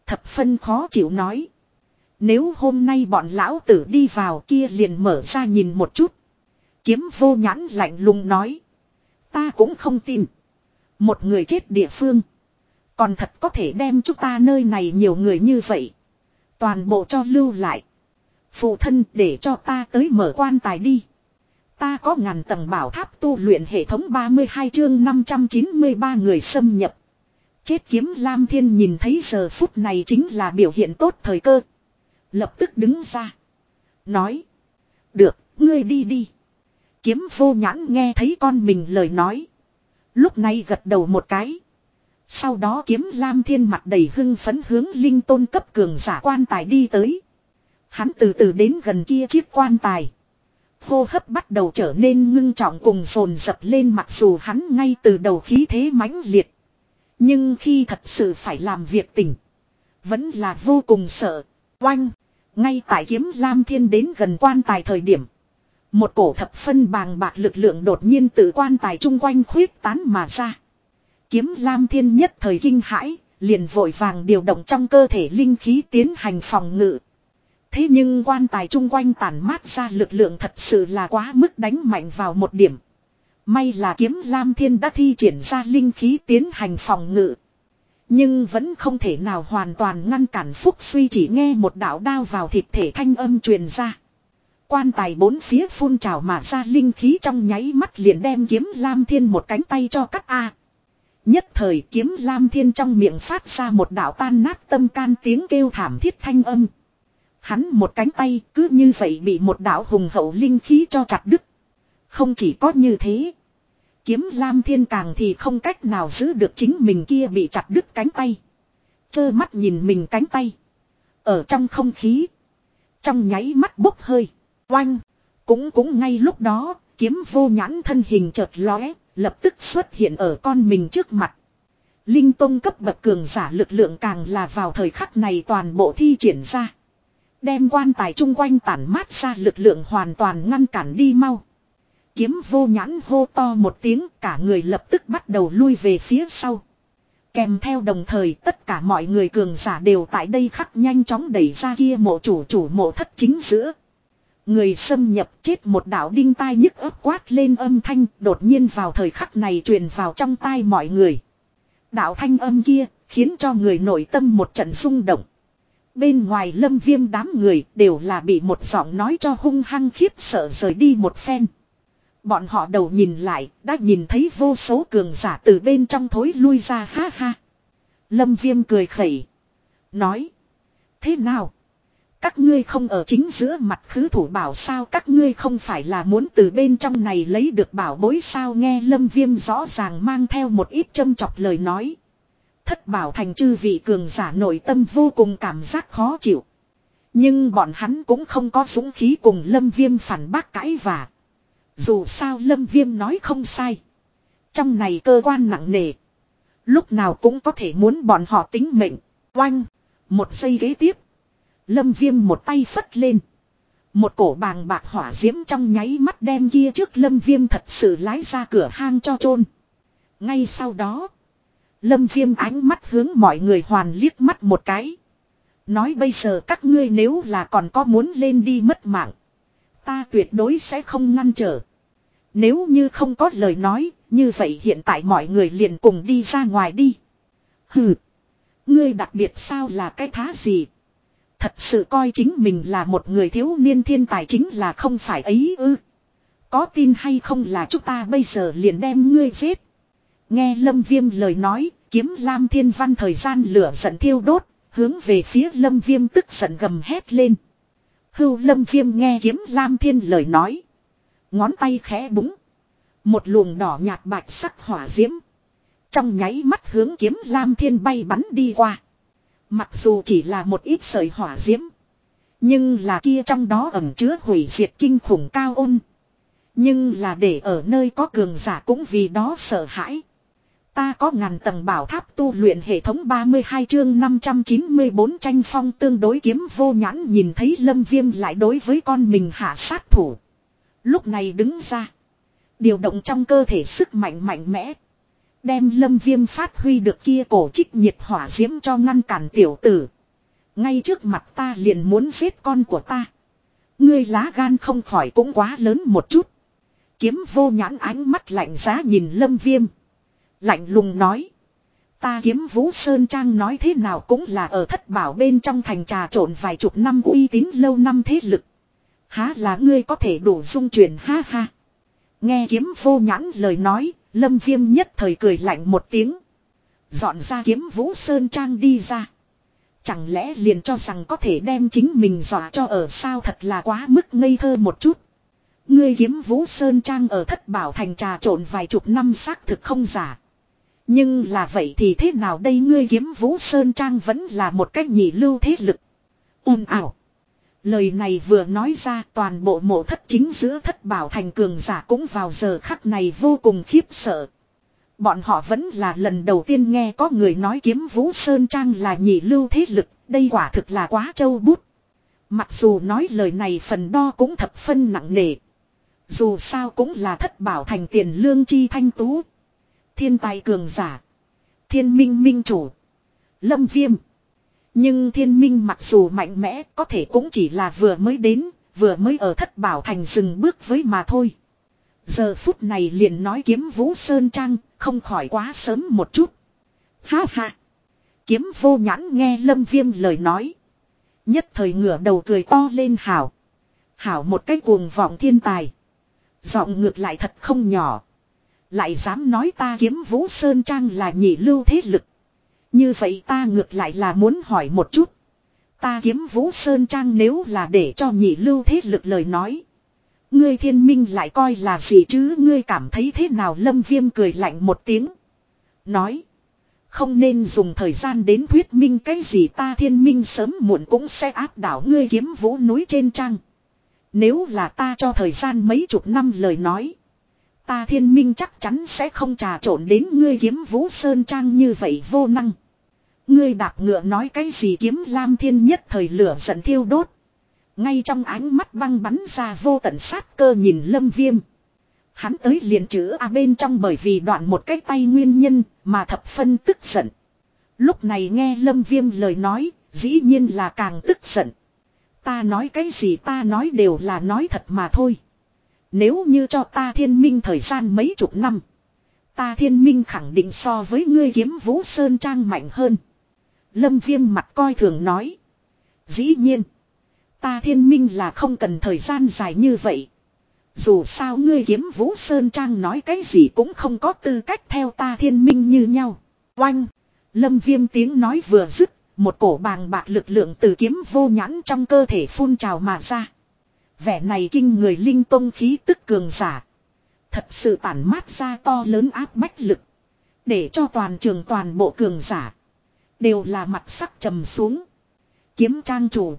Thập phân khó chịu nói. Nếu hôm nay bọn lão tử đi vào kia liền mở ra nhìn một chút. Kiếm vô nhãn lạnh lùng nói. Ta cũng không tin. Một người chết địa phương. Còn thật có thể đem chúng ta nơi này nhiều người như vậy. Toàn bộ cho lưu lại. Phụ thân để cho ta tới mở quan tài đi. Ta có ngàn tầng bảo tháp tu luyện hệ thống 32 chương 593 người xâm nhập. Chết kiếm Lam Thiên nhìn thấy giờ phút này chính là biểu hiện tốt thời cơ. Lập tức đứng ra. Nói. Được, ngươi đi đi. Kiếm vô nhãn nghe thấy con mình lời nói. Lúc này gật đầu một cái. Sau đó kiếm Lam Thiên mặt đầy hưng phấn hướng linh tôn cấp cường giả quan tài đi tới. Hắn từ từ đến gần kia chiếc quan tài. Hô hấp bắt đầu trở nên ngưng trọng cùng sồn dập lên mặc dù hắn ngay từ đầu khí thế mãnh liệt. Nhưng khi thật sự phải làm việc tỉnh. Vẫn là vô cùng sợ. Oanh. Ngay tại kiếm Lam Thiên đến gần quan tài thời điểm. Một cổ thập phân bàng bạc lực lượng đột nhiên từ quan tài chung quanh khuyết tán mà ra. Kiếm Lam Thiên nhất thời kinh hãi, liền vội vàng điều động trong cơ thể linh khí tiến hành phòng ngự. Thế nhưng quan tài chung quanh tản mát ra lực lượng thật sự là quá mức đánh mạnh vào một điểm. May là kiếm Lam Thiên đã thi triển ra linh khí tiến hành phòng ngự. Nhưng vẫn không thể nào hoàn toàn ngăn cản Phúc Suy chỉ nghe một đạo đao vào thịt thể thanh âm truyền ra. Quan tài bốn phía phun trào mà ra linh khí trong nháy mắt liền đem kiếm Lam Thiên một cánh tay cho cắt A. Nhất thời kiếm Lam Thiên trong miệng phát ra một đạo tan nát tâm can tiếng kêu thảm thiết thanh âm. Hắn một cánh tay cứ như vậy bị một đạo hùng hậu linh khí cho chặt đứt. Không chỉ có như thế. Kiếm Lam Thiên càng thì không cách nào giữ được chính mình kia bị chặt đứt cánh tay. Chơ mắt nhìn mình cánh tay. Ở trong không khí. Trong nháy mắt bốc hơi. Oanh. Cũng cũng ngay lúc đó, kiếm vô nhãn thân hình chợt lóe, lập tức xuất hiện ở con mình trước mặt. Linh Tông cấp bậc cường giả lực lượng càng là vào thời khắc này toàn bộ thi triển ra. Đem quan tài chung quanh tản mát ra lực lượng hoàn toàn ngăn cản đi mau. Kiếm vô nhãn hô to một tiếng, cả người lập tức bắt đầu lui về phía sau. Kèm theo đồng thời, tất cả mọi người cường giả đều tại đây khắc nhanh chóng đẩy ra kia mộ chủ chủ mộ thất chính giữa. Người xâm nhập chết một đạo đinh tai nhức ớt quát lên âm thanh, đột nhiên vào thời khắc này truyền vào trong tai mọi người. Đạo thanh âm kia khiến cho người nội tâm một trận rung động. Bên ngoài lâm viêm đám người đều là bị một giọng nói cho hung hăng khiếp sợ rời đi một phen. Bọn họ đầu nhìn lại, đã nhìn thấy vô số cường giả từ bên trong thối lui ra, ha ha. Lâm viêm cười khẩy. Nói. Thế nào? Các ngươi không ở chính giữa mặt khứ thủ bảo sao các ngươi không phải là muốn từ bên trong này lấy được bảo bối sao nghe lâm viêm rõ ràng mang theo một ít châm chọc lời nói. Thất bảo thành chư vị cường giả nội tâm vô cùng cảm giác khó chịu. Nhưng bọn hắn cũng không có dũng khí cùng lâm viêm phản bác cãi và. Dù sao lâm viêm nói không sai. Trong này cơ quan nặng nề. Lúc nào cũng có thể muốn bọn họ tính mệnh. Oanh. Một giây ghế tiếp. Lâm viêm một tay phất lên. Một cổ bàng bạc hỏa diễm trong nháy mắt đem kia trước lâm viêm thật sự lái ra cửa hang cho chôn. Ngay sau đó. Lâm viêm ánh mắt hướng mọi người hoàn liếc mắt một cái. Nói bây giờ các ngươi nếu là còn có muốn lên đi mất mạng. Ta tuyệt đối sẽ không ngăn trở. Nếu như không có lời nói, như vậy hiện tại mọi người liền cùng đi ra ngoài đi. Hừ. Ngươi đặc biệt sao là cái thá gì? Thật sự coi chính mình là một người thiếu niên thiên tài chính là không phải ấy ư. Có tin hay không là chúng ta bây giờ liền đem ngươi giết. Nghe lâm viêm lời nói, kiếm lam thiên văn thời gian lửa giận thiêu đốt, hướng về phía lâm viêm tức giận gầm hét lên. Hưu lâm viêm nghe kiếm lam thiên lời nói. Ngón tay khẽ búng. Một luồng đỏ nhạt bạch sắc hỏa diễm. Trong nháy mắt hướng kiếm lam thiên bay bắn đi qua. Mặc dù chỉ là một ít sợi hỏa diễm. Nhưng là kia trong đó ẩn chứa hủy diệt kinh khủng cao ôn. Nhưng là để ở nơi có cường giả cũng vì đó sợ hãi. Ta có ngàn tầng bảo tháp tu luyện hệ thống 32 chương 594 tranh phong tương đối kiếm vô nhãn nhìn thấy lâm viêm lại đối với con mình hạ sát thủ. Lúc này đứng ra. Điều động trong cơ thể sức mạnh mạnh mẽ. Đem lâm viêm phát huy được kia cổ trích nhiệt hỏa diễm cho ngăn cản tiểu tử. Ngay trước mặt ta liền muốn giết con của ta. Ngươi lá gan không khỏi cũng quá lớn một chút. Kiếm vô nhãn ánh mắt lạnh giá nhìn lâm viêm. Lạnh lùng nói. Ta kiếm Vũ Sơn Trang nói thế nào cũng là ở thất bảo bên trong thành trà trộn vài chục năm uy tín lâu năm thế lực. Há là ngươi có thể đủ dung chuyển ha ha. Nghe kiếm vô nhãn lời nói, lâm viêm nhất thời cười lạnh một tiếng. Dọn ra kiếm Vũ Sơn Trang đi ra. Chẳng lẽ liền cho rằng có thể đem chính mình dọa cho ở sao thật là quá mức ngây thơ một chút. Ngươi kiếm Vũ Sơn Trang ở thất bảo thành trà trộn vài chục năm xác thực không giả. Nhưng là vậy thì thế nào đây ngươi kiếm Vũ Sơn Trang vẫn là một cách nhị lưu thế lực. ồn ảo. Lời này vừa nói ra toàn bộ mộ thất chính giữa thất bảo thành cường giả cũng vào giờ khắc này vô cùng khiếp sợ. Bọn họ vẫn là lần đầu tiên nghe có người nói kiếm Vũ Sơn Trang là nhị lưu thế lực, đây quả thực là quá trâu bút. Mặc dù nói lời này phần đo cũng thập phân nặng nề. Dù sao cũng là thất bảo thành tiền lương chi thanh tú. Thiên tài cường giả. Thiên minh minh chủ. Lâm viêm. Nhưng thiên minh mặc dù mạnh mẽ có thể cũng chỉ là vừa mới đến, vừa mới ở thất bảo thành dừng bước với mà thôi. Giờ phút này liền nói kiếm vũ sơn trang, không khỏi quá sớm một chút. Ha ha. Kiếm vô nhãn nghe lâm viêm lời nói. Nhất thời ngửa đầu cười to lên hảo. Hảo một cái cuồng vọng thiên tài. Giọng ngược lại thật không nhỏ. Lại dám nói ta kiếm Vũ Sơn Trang là nhị lưu thế lực. Như vậy ta ngược lại là muốn hỏi một chút. Ta kiếm Vũ Sơn Trang nếu là để cho nhị lưu thế lực lời nói. Ngươi thiên minh lại coi là gì chứ ngươi cảm thấy thế nào lâm viêm cười lạnh một tiếng. Nói. Không nên dùng thời gian đến thuyết minh cái gì ta thiên minh sớm muộn cũng sẽ áp đảo ngươi kiếm vũ núi trên trang. Nếu là ta cho thời gian mấy chục năm lời nói. Ta thiên minh chắc chắn sẽ không trà trộn đến ngươi kiếm vũ sơn trang như vậy vô năng. Ngươi đạp ngựa nói cái gì kiếm lam thiên nhất thời lửa giận thiêu đốt. Ngay trong ánh mắt băng bắn ra vô tận sát cơ nhìn lâm viêm. Hắn tới liền chữ A bên trong bởi vì đoạn một cái tay nguyên nhân mà thập phân tức giận. Lúc này nghe lâm viêm lời nói, dĩ nhiên là càng tức giận. Ta nói cái gì ta nói đều là nói thật mà thôi. Nếu như cho ta thiên minh thời gian mấy chục năm. Ta thiên minh khẳng định so với ngươi kiếm vũ sơn trang mạnh hơn. Lâm viêm mặt coi thường nói. Dĩ nhiên. Ta thiên minh là không cần thời gian dài như vậy. Dù sao ngươi kiếm vũ sơn trang nói cái gì cũng không có tư cách theo ta thiên minh như nhau. Oanh. Lâm viêm tiếng nói vừa dứt. Một cổ bàng bạc lực lượng từ kiếm vô nhãn trong cơ thể phun trào mà ra. Vẻ này kinh người linh tông khí tức cường giả. Thật sự tản mát ra to lớn áp bách lực. Để cho toàn trường toàn bộ cường giả. Đều là mặt sắc trầm xuống. Kiếm trang chủ.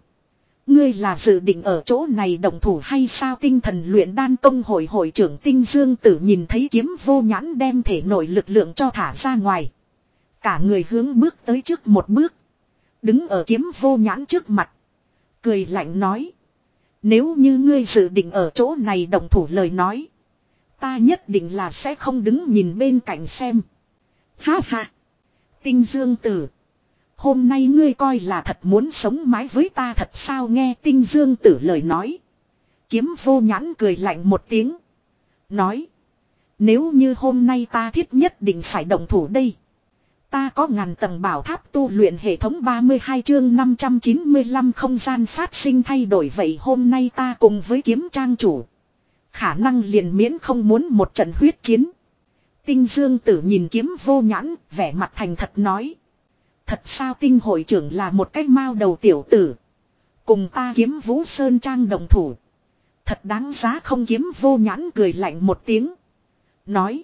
Ngươi là dự định ở chỗ này đồng thủ hay sao tinh thần luyện đan công hội hội trưởng tinh dương tử nhìn thấy kiếm vô nhãn đem thể nội lực lượng cho thả ra ngoài. Cả người hướng bước tới trước một bước. Đứng ở kiếm vô nhãn trước mặt. Cười lạnh nói. Nếu như ngươi dự định ở chỗ này đồng thủ lời nói. Ta nhất định là sẽ không đứng nhìn bên cạnh xem. Ha ha. Tinh dương tử. Hôm nay ngươi coi là thật muốn sống mái với ta thật sao nghe tinh dương tử lời nói. Kiếm vô nhãn cười lạnh một tiếng. Nói. Nếu như hôm nay ta thiết nhất định phải động thủ đây. Ta có ngàn tầng bảo tháp tu luyện hệ thống 32 chương 595 không gian phát sinh thay đổi vậy hôm nay ta cùng với kiếm trang chủ. Khả năng liền miễn không muốn một trận huyết chiến. Tinh Dương tử nhìn kiếm vô nhãn, vẻ mặt thành thật nói. Thật sao tinh hội trưởng là một cái mao đầu tiểu tử. Cùng ta kiếm vũ sơn trang đồng thủ. Thật đáng giá không kiếm vô nhãn cười lạnh một tiếng. Nói.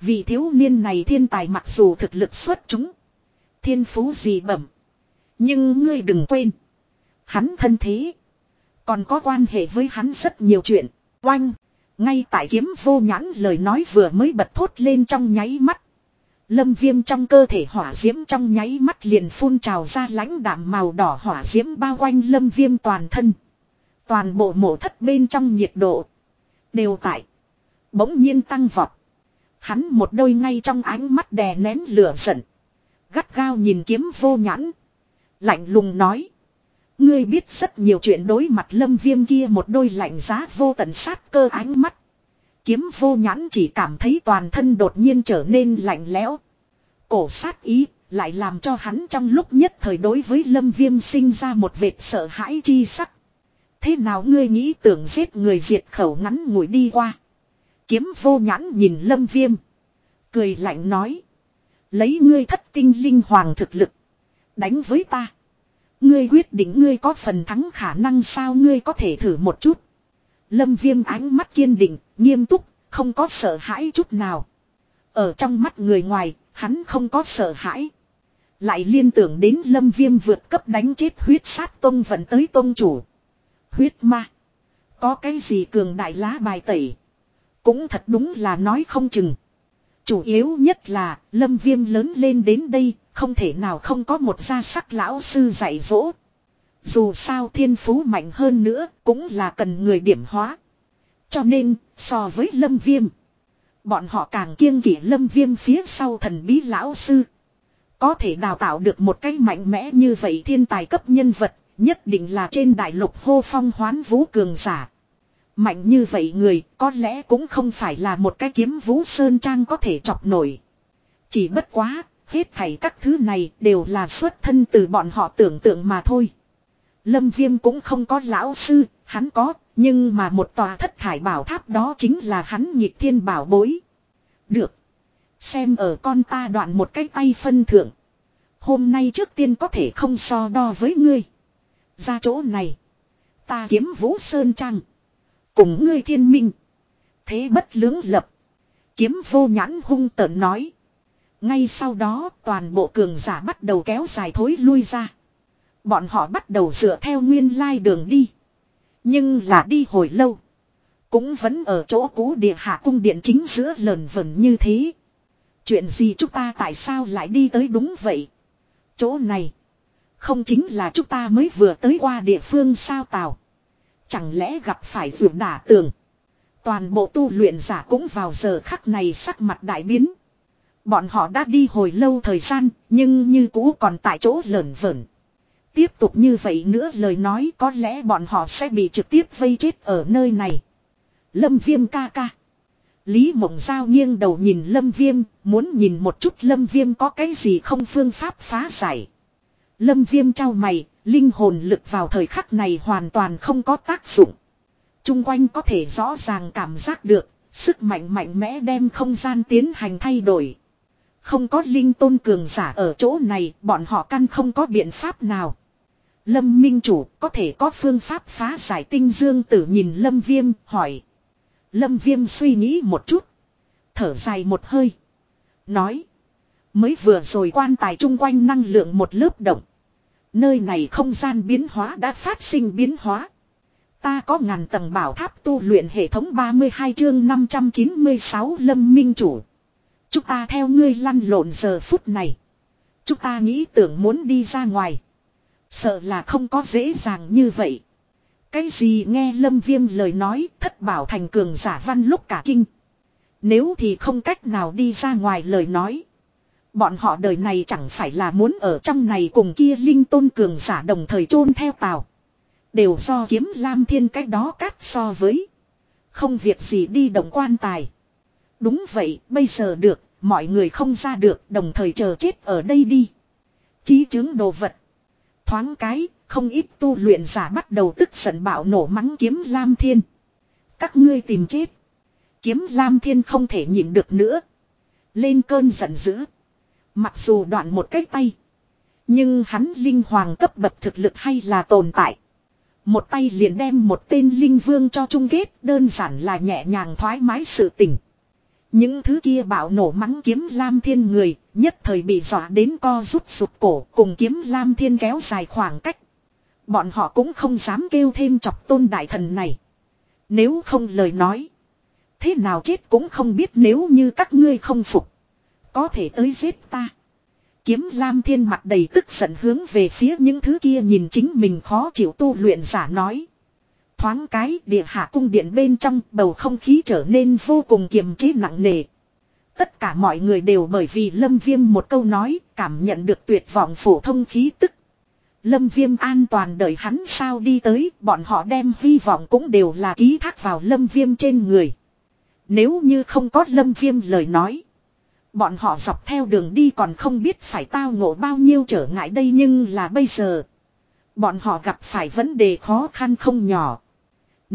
vì thiếu niên này thiên tài mặc dù thực lực xuất chúng. Thiên phú gì bẩm. Nhưng ngươi đừng quên. Hắn thân thế. Còn có quan hệ với hắn rất nhiều chuyện. Oanh. Ngay tại kiếm vô nhãn lời nói vừa mới bật thốt lên trong nháy mắt. Lâm viêm trong cơ thể hỏa diễm trong nháy mắt liền phun trào ra lãnh đạm màu đỏ hỏa diễm bao quanh lâm viêm toàn thân. Toàn bộ mổ thất bên trong nhiệt độ. Đều tại. Bỗng nhiên tăng vọt. Hắn một đôi ngay trong ánh mắt đè nén lửa giận. Gắt gao nhìn kiếm vô nhãn. Lạnh lùng nói. Ngươi biết rất nhiều chuyện đối mặt lâm viêm kia một đôi lạnh giá vô tận sát cơ ánh mắt. Kiếm vô nhãn chỉ cảm thấy toàn thân đột nhiên trở nên lạnh lẽo. Cổ sát ý lại làm cho hắn trong lúc nhất thời đối với lâm viêm sinh ra một vệt sợ hãi chi sắc. Thế nào ngươi nghĩ tưởng giết người diệt khẩu ngắn ngủi đi qua. Kiếm vô nhãn nhìn lâm viêm. Cười lạnh nói. Lấy ngươi thất tinh linh hoàng thực lực. Đánh với ta. Ngươi quyết định ngươi có phần thắng khả năng sao ngươi có thể thử một chút. Lâm viêm ánh mắt kiên định, nghiêm túc, không có sợ hãi chút nào. Ở trong mắt người ngoài, hắn không có sợ hãi. Lại liên tưởng đến lâm viêm vượt cấp đánh chết huyết sát tông vận tới tông chủ. Huyết ma. Có cái gì cường đại lá bài tẩy. Cũng thật đúng là nói không chừng. Chủ yếu nhất là lâm viêm lớn lên đến đây không thể nào không có một gia sắc lão sư dạy dỗ. Dù sao thiên phú mạnh hơn nữa cũng là cần người điểm hóa. Cho nên so với lâm viêm. Bọn họ càng kiêng kỷ lâm viêm phía sau thần bí lão sư. Có thể đào tạo được một cách mạnh mẽ như vậy thiên tài cấp nhân vật. Nhất định là trên đại lục hô phong hoán vũ cường giả. Mạnh như vậy người có lẽ cũng không phải là một cái kiếm vũ sơn trang có thể chọc nổi. Chỉ bất quá, hết thảy các thứ này đều là xuất thân từ bọn họ tưởng tượng mà thôi. Lâm Viêm cũng không có lão sư, hắn có, nhưng mà một tòa thất thải bảo tháp đó chính là hắn nhịp thiên bảo bối. Được. Xem ở con ta đoạn một cái tay phân thượng. Hôm nay trước tiên có thể không so đo với ngươi. Ra chỗ này. Ta kiếm vũ sơn trang. Cùng ngươi thiên minh. Thế bất lưỡng lập. Kiếm vô nhãn hung tợn nói. Ngay sau đó toàn bộ cường giả bắt đầu kéo dài thối lui ra. Bọn họ bắt đầu dựa theo nguyên lai đường đi. Nhưng là đi hồi lâu. Cũng vẫn ở chỗ cũ địa hạ cung điện chính giữa lờn vẩn như thế. Chuyện gì chúng ta tại sao lại đi tới đúng vậy? Chỗ này. Không chính là chúng ta mới vừa tới qua địa phương sao tào. Chẳng lẽ gặp phải vượt đả tường. Toàn bộ tu luyện giả cũng vào giờ khắc này sắc mặt đại biến. Bọn họ đã đi hồi lâu thời gian, nhưng như cũ còn tại chỗ lởn vởn. Tiếp tục như vậy nữa lời nói có lẽ bọn họ sẽ bị trực tiếp vây chết ở nơi này. Lâm viêm ca ca. Lý mộng giao nghiêng đầu nhìn lâm viêm, muốn nhìn một chút lâm viêm có cái gì không phương pháp phá giải. Lâm viêm trao mày, linh hồn lực vào thời khắc này hoàn toàn không có tác dụng. Trung quanh có thể rõ ràng cảm giác được, sức mạnh mạnh mẽ đem không gian tiến hành thay đổi. Không có linh tôn cường giả ở chỗ này, bọn họ căn không có biện pháp nào. Lâm Minh Chủ có thể có phương pháp phá giải tinh dương tử nhìn Lâm Viêm, hỏi. Lâm Viêm suy nghĩ một chút. Thở dài một hơi. Nói. Mới vừa rồi quan tài chung quanh năng lượng một lớp động. Nơi này không gian biến hóa đã phát sinh biến hóa. Ta có ngàn tầng bảo tháp tu luyện hệ thống 32 chương 596 Lâm Minh Chủ. Chúng ta theo ngươi lăn lộn giờ phút này. Chúng ta nghĩ tưởng muốn đi ra ngoài. Sợ là không có dễ dàng như vậy. Cái gì nghe lâm viêm lời nói thất bảo thành cường giả văn lúc cả kinh. Nếu thì không cách nào đi ra ngoài lời nói. Bọn họ đời này chẳng phải là muốn ở trong này cùng kia linh tôn cường giả đồng thời chôn theo tàu. Đều do kiếm lam thiên cách đó cắt so với. Không việc gì đi động quan tài. Đúng vậy, bây giờ được, mọi người không ra được, đồng thời chờ chết ở đây đi. Chí chứng đồ vật. Thoáng cái, không ít tu luyện giả bắt đầu tức giận bạo nổ mắng kiếm Lam Thiên. Các ngươi tìm chết. Kiếm Lam Thiên không thể nhịn được nữa. Lên cơn giận dữ. Mặc dù đoạn một cái tay. Nhưng hắn linh hoàng cấp bậc thực lực hay là tồn tại. Một tay liền đem một tên linh vương cho chung kết đơn giản là nhẹ nhàng thoải mái sự tình. Những thứ kia bạo nổ mắng kiếm lam thiên người, nhất thời bị dọa đến co rút sụt cổ cùng kiếm lam thiên kéo dài khoảng cách. Bọn họ cũng không dám kêu thêm chọc tôn đại thần này. Nếu không lời nói. Thế nào chết cũng không biết nếu như các ngươi không phục. Có thể tới giết ta. Kiếm Lam Thiên mặt đầy tức giận hướng về phía những thứ kia nhìn chính mình khó chịu tu luyện giả nói. Thoáng cái địa hạ cung điện bên trong, bầu không khí trở nên vô cùng kiềm chế nặng nề. Tất cả mọi người đều bởi vì Lâm Viêm một câu nói cảm nhận được tuyệt vọng phổ thông khí tức. Lâm Viêm an toàn đợi hắn sao đi tới, bọn họ đem hy vọng cũng đều là ký thác vào Lâm Viêm trên người. Nếu như không có Lâm Viêm lời nói. Bọn họ dọc theo đường đi còn không biết phải tao ngộ bao nhiêu trở ngại đây nhưng là bây giờ. Bọn họ gặp phải vấn đề khó khăn không nhỏ.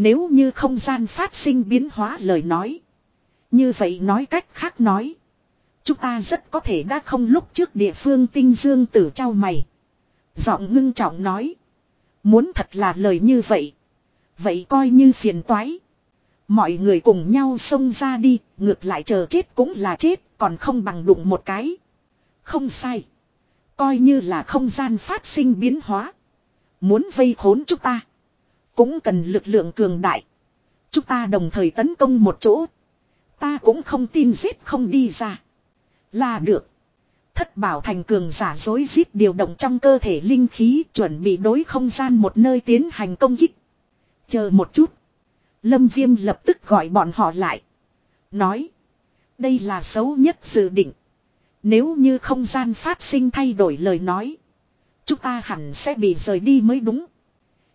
Nếu như không gian phát sinh biến hóa lời nói. Như vậy nói cách khác nói. Chúng ta rất có thể đã không lúc trước địa phương tinh dương tử trao mày. Giọng ngưng trọng nói. Muốn thật là lời như vậy. Vậy coi như phiền toái. Mọi người cùng nhau xông ra đi, ngược lại chờ chết cũng là chết, còn không bằng đụng một cái. Không sai. Coi như là không gian phát sinh biến hóa. Muốn vây khốn chúng ta. Cũng cần lực lượng cường đại. Chúng ta đồng thời tấn công một chỗ. Ta cũng không tin giết không đi ra. Là được. Thất bảo thành cường giả dối giết điều động trong cơ thể linh khí, chuẩn bị đối không gian một nơi tiến hành công kích. Chờ một chút. Lâm Viêm lập tức gọi bọn họ lại. Nói. Đây là xấu nhất dự định. Nếu như không gian phát sinh thay đổi lời nói. Chúng ta hẳn sẽ bị rời đi mới đúng.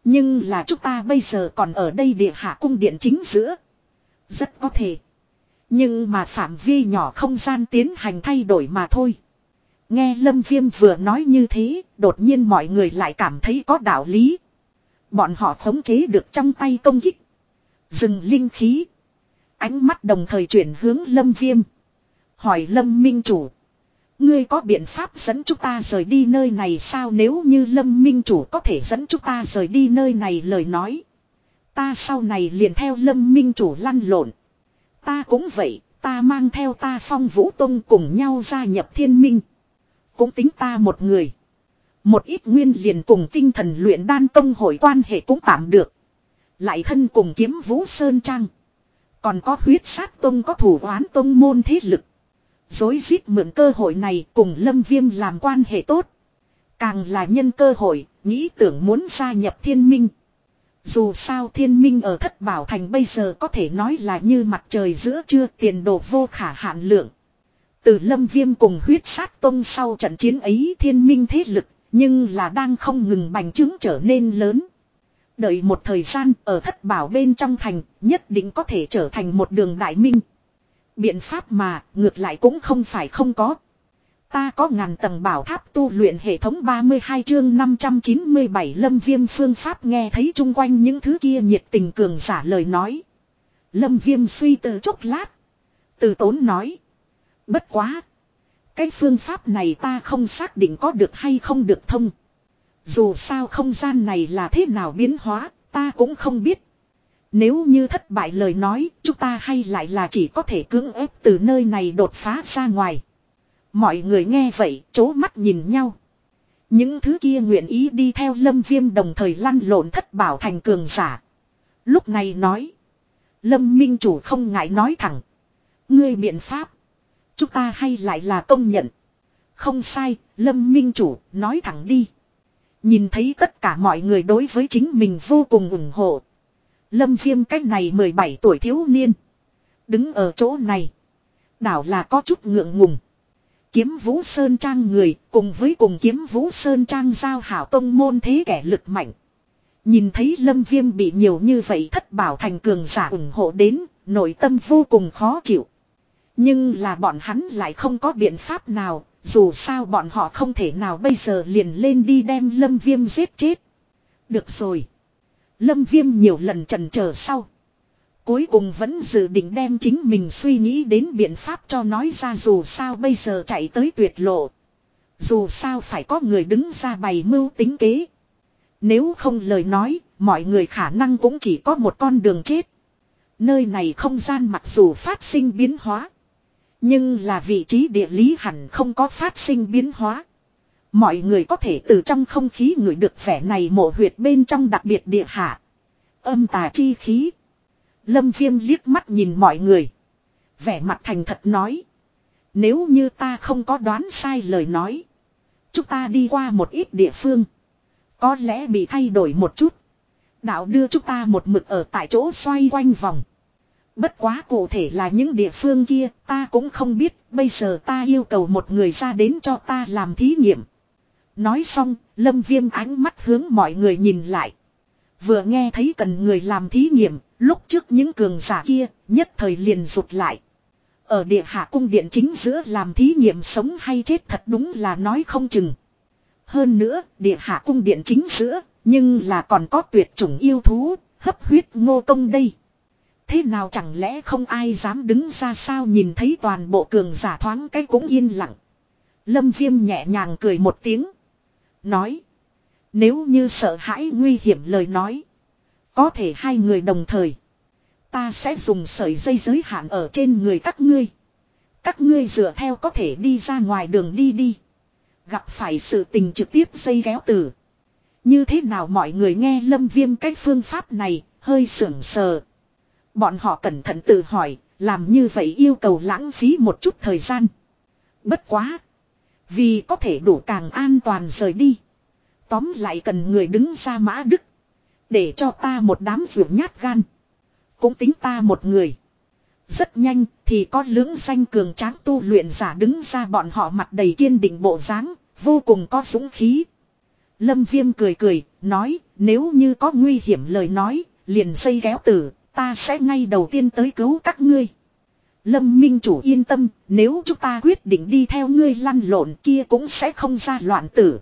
Nhưng là chúng ta bây giờ còn ở đây địa hạ cung điện chính giữa. Rất có thể. Nhưng mà phạm vi nhỏ không gian tiến hành thay đổi mà thôi. Nghe Lâm Viêm vừa nói như thế, đột nhiên mọi người lại cảm thấy có đạo lý. Bọn họ khống chế được trong tay công kích. Dừng linh khí. Ánh mắt đồng thời chuyển hướng Lâm Viêm. Hỏi Lâm Minh Chủ. Ngươi có biện pháp dẫn chúng ta rời đi nơi này sao nếu như Lâm Minh Chủ có thể dẫn chúng ta rời đi nơi này lời nói. Ta sau này liền theo Lâm Minh Chủ lăn lộn. Ta cũng vậy, ta mang theo ta phong vũ tông cùng nhau gia nhập thiên minh. Cũng tính ta một người. Một ít nguyên liền cùng tinh thần luyện đan công hội quan hệ cũng tạm được. Lại thân cùng kiếm vũ sơn trang. Còn có huyết sát tông có thủ oán tông môn thế lực. Dối rít mượn cơ hội này cùng lâm viêm làm quan hệ tốt. Càng là nhân cơ hội, nghĩ tưởng muốn gia nhập thiên minh. Dù sao thiên minh ở thất bảo thành bây giờ có thể nói là như mặt trời giữa trưa tiền đồ vô khả hạn lượng. Từ lâm viêm cùng huyết sát tông sau trận chiến ấy thiên minh thế lực, nhưng là đang không ngừng bành trướng trở nên lớn. Đợi một thời gian ở thất bảo bên trong thành, nhất định có thể trở thành một đường đại minh. Biện pháp mà, ngược lại cũng không phải không có. Ta có ngàn tầng bảo tháp tu luyện hệ thống 32 chương 597 lâm viêm phương pháp nghe thấy chung quanh những thứ kia nhiệt tình cường giả lời nói. Lâm viêm suy từ chốc lát. Từ tốn nói. Bất quá. Cái phương pháp này ta không xác định có được hay không được thông. Dù sao không gian này là thế nào biến hóa, ta cũng không biết. Nếu như thất bại lời nói, chúng ta hay lại là chỉ có thể cưỡng ép từ nơi này đột phá ra ngoài. Mọi người nghe vậy, chố mắt nhìn nhau. Những thứ kia nguyện ý đi theo lâm viêm đồng thời lăn lộn thất bảo thành cường giả. Lúc này nói. Lâm minh chủ không ngại nói thẳng. Ngươi biện pháp. Chúng ta hay lại là công nhận. Không sai, lâm minh chủ, nói thẳng đi. Nhìn thấy tất cả mọi người đối với chính mình vô cùng ủng hộ. Lâm viêm cách này 17 tuổi thiếu niên. Đứng ở chỗ này. Đảo là có chút ngượng ngùng. Kiếm Vũ Sơn Trang người cùng với cùng Kiếm Vũ Sơn Trang giao hảo tông môn thế kẻ lực mạnh. Nhìn thấy Lâm Viêm bị nhiều như vậy thất bảo thành cường giả ủng hộ đến, nội tâm vô cùng khó chịu. Nhưng là bọn hắn lại không có biện pháp nào, dù sao bọn họ không thể nào bây giờ liền lên đi đem Lâm Viêm giết chết. Được rồi. Lâm Viêm nhiều lần trần chờ sau. Cuối cùng vẫn dự định đem chính mình suy nghĩ đến biện pháp cho nói ra dù sao bây giờ chạy tới tuyệt lộ. Dù sao phải có người đứng ra bày mưu tính kế. Nếu không lời nói, mọi người khả năng cũng chỉ có một con đường chết. Nơi này không gian mặc dù phát sinh biến hóa. Nhưng là vị trí địa lý hẳn không có phát sinh biến hóa. Mọi người có thể từ trong không khí ngửi được vẻ này mộ huyệt bên trong đặc biệt địa hạ. Âm tà chi khí. Lâm viêm liếc mắt nhìn mọi người. Vẻ mặt thành thật nói. Nếu như ta không có đoán sai lời nói. Chúng ta đi qua một ít địa phương. Có lẽ bị thay đổi một chút. Đạo đưa chúng ta một mực ở tại chỗ xoay quanh vòng. Bất quá cụ thể là những địa phương kia, ta cũng không biết. Bây giờ ta yêu cầu một người ra đến cho ta làm thí nghiệm. Nói xong, lâm viêm ánh mắt hướng mọi người nhìn lại. Vừa nghe thấy cần người làm thí nghiệm, lúc trước những cường giả kia, nhất thời liền rụt lại. Ở địa hạ cung điện chính giữa làm thí nghiệm sống hay chết thật đúng là nói không chừng. Hơn nữa, địa hạ cung điện chính giữa, nhưng là còn có tuyệt chủng yêu thú, hấp huyết ngô công đây. Thế nào chẳng lẽ không ai dám đứng ra sao nhìn thấy toàn bộ cường giả thoáng cái cũng yên lặng. Lâm viêm nhẹ nhàng cười một tiếng. Nói. Nếu như sợ hãi nguy hiểm lời nói. Có thể hai người đồng thời. Ta sẽ dùng sợi dây giới hạn ở trên người các ngươi. Các ngươi dựa theo có thể đi ra ngoài đường đi đi. Gặp phải sự tình trực tiếp dây kéo tử. Như thế nào mọi người nghe lâm viêm cách phương pháp này, hơi sưởng sờ. Bọn họ cẩn thận tự hỏi, làm như vậy yêu cầu lãng phí một chút thời gian. Bất quá. Vì có thể đủ càng an toàn rời đi. Tóm lại cần người đứng ra mã đức. Để cho ta một đám ruộng nhát gan. Cũng tính ta một người. Rất nhanh thì có lưỡng danh cường tráng tu luyện giả đứng ra bọn họ mặt đầy kiên định bộ dáng, vô cùng có dũng khí. Lâm Viêm cười cười, nói, nếu như có nguy hiểm lời nói, liền xây kéo tử, ta sẽ ngay đầu tiên tới cứu các ngươi. Lâm Minh Chủ yên tâm, nếu chúng ta quyết định đi theo ngươi lăn lộn kia cũng sẽ không ra loạn tử.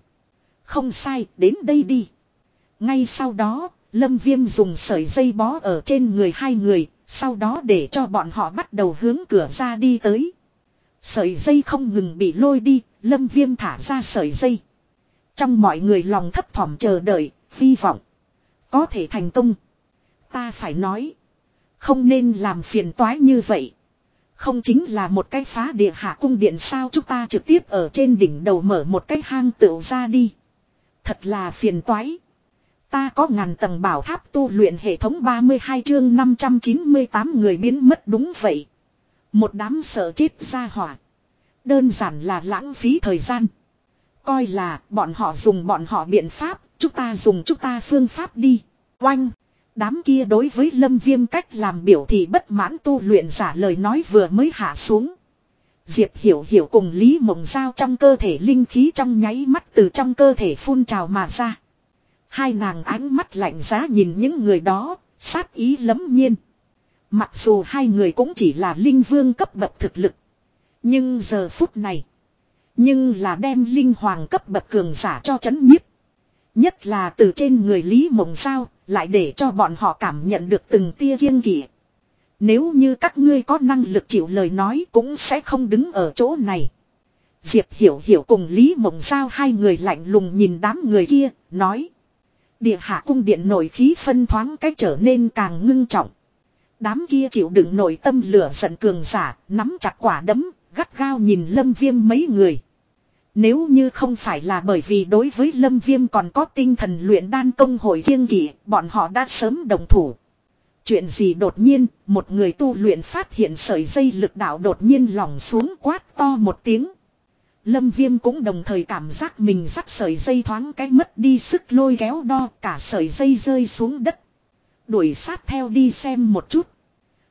Không sai, đến đây đi. Ngay sau đó, Lâm Viêm dùng sợi dây bó ở trên người hai người, sau đó để cho bọn họ bắt đầu hướng cửa ra đi tới. Sợi dây không ngừng bị lôi đi, Lâm Viêm thả ra sợi dây. Trong mọi người lòng thấp thỏm chờ đợi, hy vọng. Có thể thành công. Ta phải nói. Không nên làm phiền toái như vậy. Không chính là một cái phá địa hạ cung điện sao chúng ta trực tiếp ở trên đỉnh đầu mở một cái hang tựu ra đi. Thật là phiền toái. Ta có ngàn tầng bảo tháp tu luyện hệ thống 32 chương 598 người biến mất đúng vậy. Một đám sợ chết ra hỏa. Đơn giản là lãng phí thời gian. Coi là bọn họ dùng bọn họ biện pháp, chúng ta dùng chúng ta phương pháp đi. Oanh! Đám kia đối với lâm viêm cách làm biểu thị bất mãn tu luyện giả lời nói vừa mới hạ xuống. Diệp hiểu hiểu cùng Lý Mộng Giao trong cơ thể linh khí trong nháy mắt từ trong cơ thể phun trào mà ra. Hai nàng ánh mắt lạnh giá nhìn những người đó, sát ý lấm nhiên. Mặc dù hai người cũng chỉ là linh vương cấp bậc thực lực. Nhưng giờ phút này. Nhưng là đem linh hoàng cấp bậc cường giả cho chấn nhiếp. Nhất là từ trên người Lý Mộng Giao, lại để cho bọn họ cảm nhận được từng tia kiên kỵ. Nếu như các ngươi có năng lực chịu lời nói cũng sẽ không đứng ở chỗ này. Diệp Hiểu Hiểu cùng Lý Mộng Giao hai người lạnh lùng nhìn đám người kia, nói. Địa hạ cung điện nổi khí phân thoáng cách trở nên càng ngưng trọng. Đám kia chịu đựng nổi tâm lửa giận cường giả, nắm chặt quả đấm, gắt gao nhìn lâm viêm mấy người. Nếu như không phải là bởi vì đối với lâm viêm còn có tinh thần luyện đan công hội kiêng kỷ, bọn họ đã sớm đồng thủ. Chuyện gì đột nhiên, một người tu luyện phát hiện sợi dây lực đạo đột nhiên lỏng xuống quát to một tiếng. Lâm viêm cũng đồng thời cảm giác mình rắc sợi dây thoáng cái mất đi sức lôi kéo đo cả sợi dây rơi xuống đất. Đuổi sát theo đi xem một chút.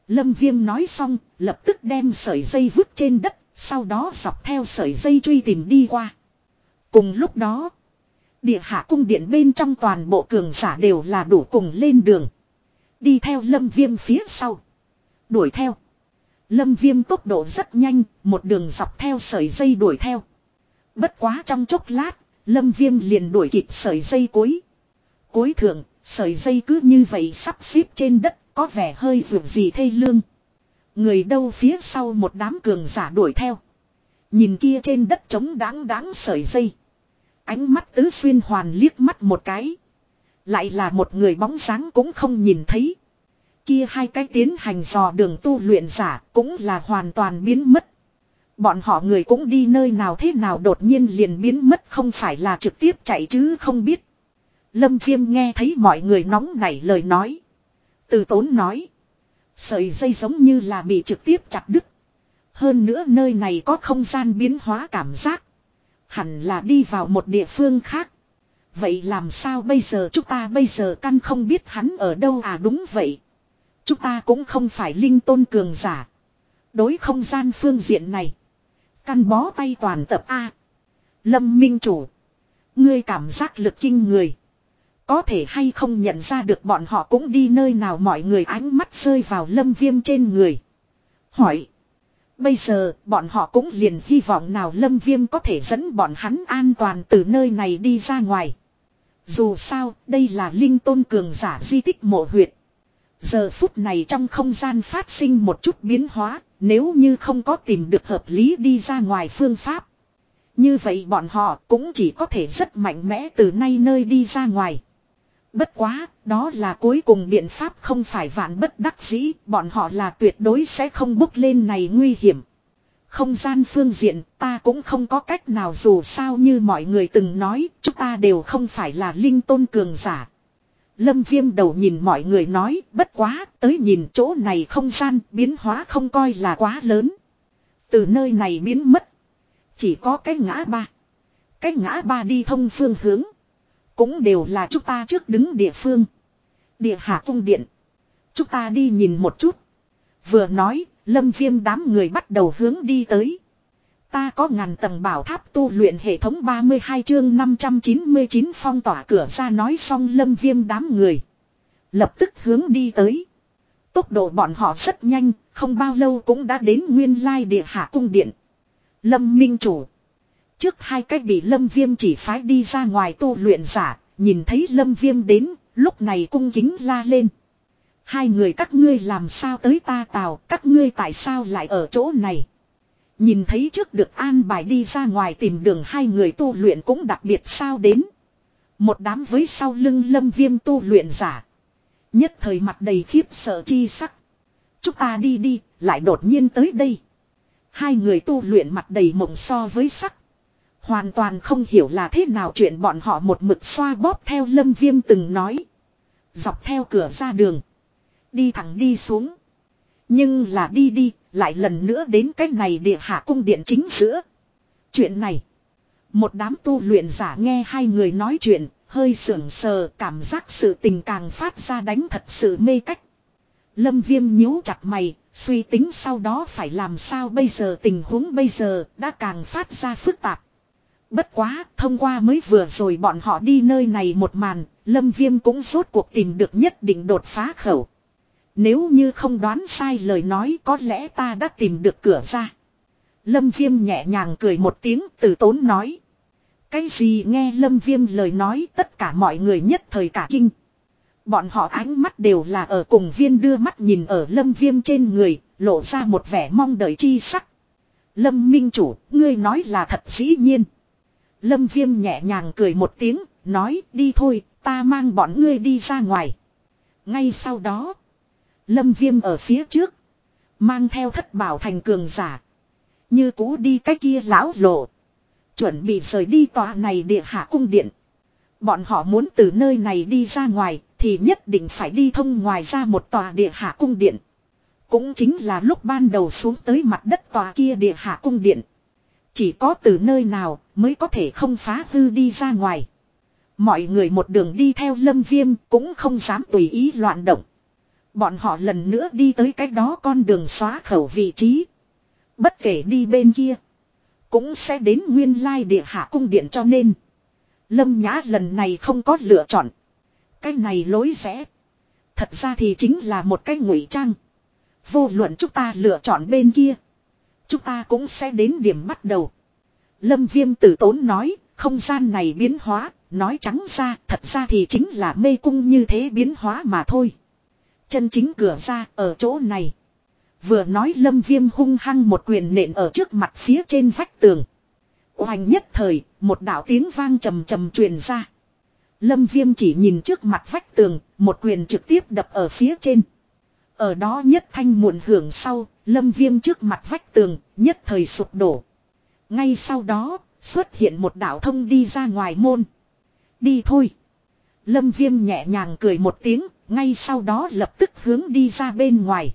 Lâm viêm nói xong, lập tức đem sợi dây vứt trên đất, sau đó dọc theo sợi dây truy tìm đi qua. Cùng lúc đó, địa hạ cung điện bên trong toàn bộ cường giả đều là đủ cùng lên đường. Đi theo lâm viêm phía sau. Đuổi theo. Lâm viêm tốc độ rất nhanh, một đường dọc theo sợi dây đuổi theo. Bất quá trong chốc lát, lâm viêm liền đuổi kịp sợi dây cuối. Cuối thượng, sợi dây cứ như vậy sắp xếp trên đất, có vẻ hơi vượt gì thê lương. Người đâu phía sau một đám cường giả đuổi theo. Nhìn kia trên đất trống đáng đáng sợi dây. Ánh mắt tứ xuyên hoàn liếc mắt một cái. Lại là một người bóng sáng cũng không nhìn thấy. Kia hai cái tiến hành dò đường tu luyện giả cũng là hoàn toàn biến mất. Bọn họ người cũng đi nơi nào thế nào đột nhiên liền biến mất không phải là trực tiếp chạy chứ không biết. Lâm Viêm nghe thấy mọi người nóng nảy lời nói. Từ tốn nói. Sợi dây giống như là bị trực tiếp chặt đứt. Hơn nữa nơi này có không gian biến hóa cảm giác. Hẳn là đi vào một địa phương khác. Vậy làm sao bây giờ chúng ta bây giờ căn không biết hắn ở đâu à đúng vậy. Chúng ta cũng không phải linh tôn cường giả. Đối không gian phương diện này. Căn bó tay toàn tập A. Lâm Minh Chủ. Ngươi cảm giác lực kinh người. Có thể hay không nhận ra được bọn họ cũng đi nơi nào mọi người ánh mắt rơi vào lâm viêm trên người. Hỏi. Bây giờ bọn họ cũng liền hy vọng nào lâm viêm có thể dẫn bọn hắn an toàn từ nơi này đi ra ngoài. Dù sao, đây là linh tôn cường giả di tích mộ huyệt. Giờ phút này trong không gian phát sinh một chút biến hóa, nếu như không có tìm được hợp lý đi ra ngoài phương pháp. Như vậy bọn họ cũng chỉ có thể rất mạnh mẽ từ nay nơi đi ra ngoài. Bất quá, đó là cuối cùng biện pháp không phải vạn bất đắc dĩ, bọn họ là tuyệt đối sẽ không bốc lên này nguy hiểm. Không gian phương diện, ta cũng không có cách nào dù sao như mọi người từng nói, chúng ta đều không phải là linh tôn cường giả. Lâm viêm đầu nhìn mọi người nói, bất quá, tới nhìn chỗ này không gian, biến hóa không coi là quá lớn. Từ nơi này biến mất. Chỉ có cái ngã ba. Cái ngã ba đi thông phương hướng. Cũng đều là chúng ta trước đứng địa phương. Địa hạ cung điện. Chúng ta đi nhìn một chút. Vừa nói, lâm viêm đám người bắt đầu hướng đi tới. Ta có ngàn tầng bảo tháp tu luyện hệ thống 32 chương 599 phong tỏa cửa ra nói xong lâm viêm đám người. Lập tức hướng đi tới. Tốc độ bọn họ rất nhanh, không bao lâu cũng đã đến nguyên lai địa hạ cung điện. Lâm Minh Chủ. Trước hai cách bị Lâm Viêm chỉ phái đi ra ngoài tu luyện giả, nhìn thấy Lâm Viêm đến, lúc này cung kính la lên. Hai người các ngươi làm sao tới ta tào, các ngươi tại sao lại ở chỗ này. Nhìn thấy trước được an bài đi ra ngoài tìm đường hai người tu luyện cũng đặc biệt sao đến. Một đám với sau lưng lâm viêm tu luyện giả. Nhất thời mặt đầy khiếp sợ chi sắc. Chúng ta đi đi, lại đột nhiên tới đây. Hai người tu luyện mặt đầy mộng so với sắc. Hoàn toàn không hiểu là thế nào chuyện bọn họ một mực xoa bóp theo lâm viêm từng nói. Dọc theo cửa ra đường. Đi thẳng đi xuống. Nhưng là đi đi, lại lần nữa đến cái này địa hạ cung điện chính giữa. Chuyện này. Một đám tu luyện giả nghe hai người nói chuyện, hơi sưởng sờ cảm giác sự tình càng phát ra đánh thật sự mê cách. Lâm viêm nhíu chặt mày, suy tính sau đó phải làm sao bây giờ tình huống bây giờ đã càng phát ra phức tạp. Bất quá, thông qua mới vừa rồi bọn họ đi nơi này một màn, Lâm Viêm cũng rốt cuộc tìm được nhất định đột phá khẩu. Nếu như không đoán sai lời nói có lẽ ta đã tìm được cửa ra. Lâm Viêm nhẹ nhàng cười một tiếng từ tốn nói. Cái gì nghe Lâm Viêm lời nói tất cả mọi người nhất thời cả kinh. Bọn họ ánh mắt đều là ở cùng viên đưa mắt nhìn ở Lâm Viêm trên người, lộ ra một vẻ mong đợi chi sắc. Lâm Minh Chủ, ngươi nói là thật dĩ nhiên. Lâm Viêm nhẹ nhàng cười một tiếng, nói đi thôi, ta mang bọn ngươi đi ra ngoài. Ngay sau đó, Lâm Viêm ở phía trước. Mang theo thất bảo thành cường giả. Như cũ đi cái kia lão lộ. Chuẩn bị rời đi tòa này địa hạ cung điện. Bọn họ muốn từ nơi này đi ra ngoài thì nhất định phải đi thông ngoài ra một tòa địa hạ cung điện. Cũng chính là lúc ban đầu xuống tới mặt đất tòa kia địa hạ cung điện. Chỉ có từ nơi nào mới có thể không phá hư đi ra ngoài. Mọi người một đường đi theo lâm viêm cũng không dám tùy ý loạn động. Bọn họ lần nữa đi tới cái đó con đường xóa khẩu vị trí. Bất kể đi bên kia. Cũng sẽ đến nguyên lai địa hạ cung điện cho nên. Lâm Nhã lần này không có lựa chọn. Cái này lối rẽ. Thật ra thì chính là một cái ngụy trang. Vô luận chúng ta lựa chọn bên kia. Chúng ta cũng sẽ đến điểm bắt đầu. Lâm Viêm tử tốn nói, không gian này biến hóa, nói trắng ra, thật ra thì chính là mê cung như thế biến hóa mà thôi. Chân chính cửa ra ở chỗ này. Vừa nói lâm viêm hung hăng một quyền nện ở trước mặt phía trên vách tường. Hoành nhất thời, một đạo tiếng vang trầm trầm truyền ra. Lâm viêm chỉ nhìn trước mặt vách tường, một quyền trực tiếp đập ở phía trên. Ở đó nhất thanh muộn hưởng sau, lâm viêm trước mặt vách tường, nhất thời sụp đổ. Ngay sau đó, xuất hiện một đạo thông đi ra ngoài môn. Đi thôi. Lâm viêm nhẹ nhàng cười một tiếng, ngay sau đó lập tức hướng đi ra bên ngoài.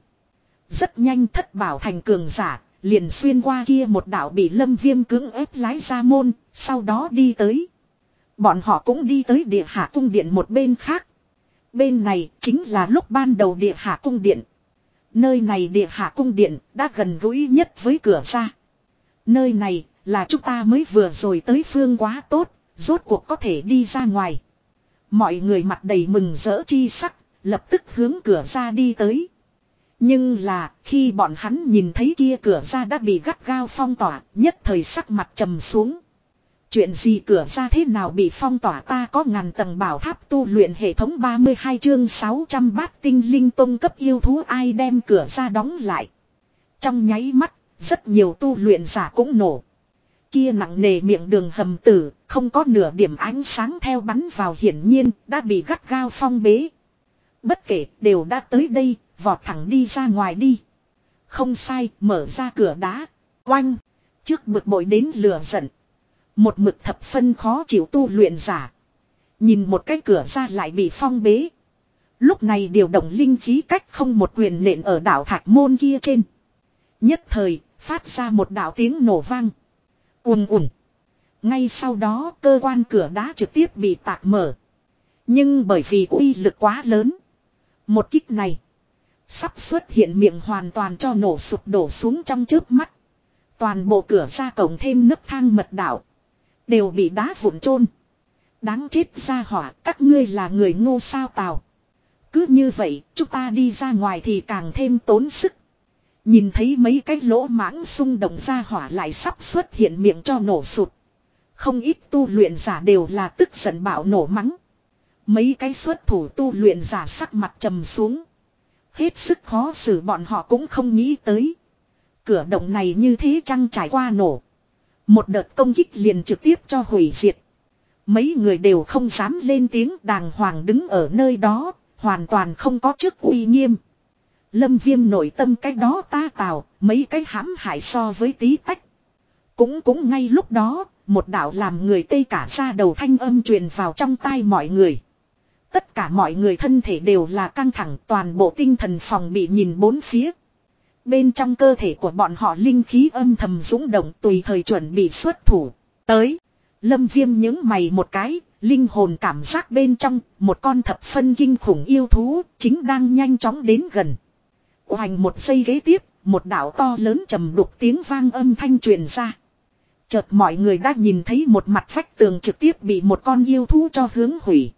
Rất nhanh thất bảo thành cường giả, liền xuyên qua kia một đảo bị lâm viêm cưỡng ép lái ra môn, sau đó đi tới. Bọn họ cũng đi tới địa hạ cung điện một bên khác. Bên này chính là lúc ban đầu địa hạ cung điện. Nơi này địa hạ cung điện đã gần gũi nhất với cửa ra. Nơi này là chúng ta mới vừa rồi tới phương quá tốt, rốt cuộc có thể đi ra ngoài. Mọi người mặt đầy mừng rỡ chi sắc, lập tức hướng cửa ra đi tới. Nhưng là khi bọn hắn nhìn thấy kia cửa ra đã bị gắt gao phong tỏa, nhất thời sắc mặt trầm xuống. Chuyện gì cửa ra thế nào bị phong tỏa ta có ngàn tầng bảo tháp tu luyện hệ thống 32 chương 600 bát tinh linh tông cấp yêu thú ai đem cửa ra đóng lại. Trong nháy mắt, rất nhiều tu luyện giả cũng nổ. Kia nặng nề miệng đường hầm tử, không có nửa điểm ánh sáng theo bắn vào hiển nhiên, đã bị gắt gao phong bế. Bất kể, đều đã tới đây, vọt thẳng đi ra ngoài đi. Không sai, mở ra cửa đá. Oanh! Trước bực bội đến lửa giận. Một mực thập phân khó chịu tu luyện giả. Nhìn một cái cửa ra lại bị phong bế. Lúc này điều động linh khí cách không một quyền nện ở đảo thạch môn kia trên. Nhất thời, phát ra một đạo tiếng nổ vang. ùm ùm. Ngay sau đó cơ quan cửa đá trực tiếp bị tạc mở. Nhưng bởi vì uy lực quá lớn. Một kích này. Sắp xuất hiện miệng hoàn toàn cho nổ sụp đổ xuống trong trước mắt. Toàn bộ cửa ra cổng thêm nấc thang mật đảo. Đều bị đá vụn chôn Đáng chết ra hỏa, các ngươi là người ngu sao tào. Cứ như vậy, chúng ta đi ra ngoài thì càng thêm tốn sức. Nhìn thấy mấy cái lỗ mãng xung động ra hỏa lại sắp xuất hiện miệng cho nổ sụt. Không ít tu luyện giả đều là tức giận bạo nổ mắng. Mấy cái xuất thủ tu luyện giả sắc mặt trầm xuống. Hết sức khó xử bọn họ cũng không nghĩ tới. Cửa động này như thế chăng trải qua nổ. Một đợt công kích liền trực tiếp cho hủy diệt. Mấy người đều không dám lên tiếng đàng hoàng đứng ở nơi đó, hoàn toàn không có chức uy nghiêm. Lâm viêm nội tâm cái đó ta tào, mấy cái hãm hại so với tí tách. Cũng cũng ngay lúc đó, một đạo làm người tây cả ra đầu thanh âm truyền vào trong tai mọi người. Tất cả mọi người thân thể đều là căng thẳng toàn bộ tinh thần phòng bị nhìn bốn phía. Bên trong cơ thể của bọn họ linh khí âm thầm dũng động tùy thời chuẩn bị xuất thủ. Tới. Lâm viêm những mày một cái, linh hồn cảm giác bên trong, một con thập phân kinh khủng yêu thú, chính đang nhanh chóng đến gần. Hoành một giây ghế tiếp, một đảo to lớn trầm đục tiếng vang âm thanh truyền ra. Chợt mọi người đã nhìn thấy một mặt vách tường trực tiếp bị một con yêu thú cho hướng hủy.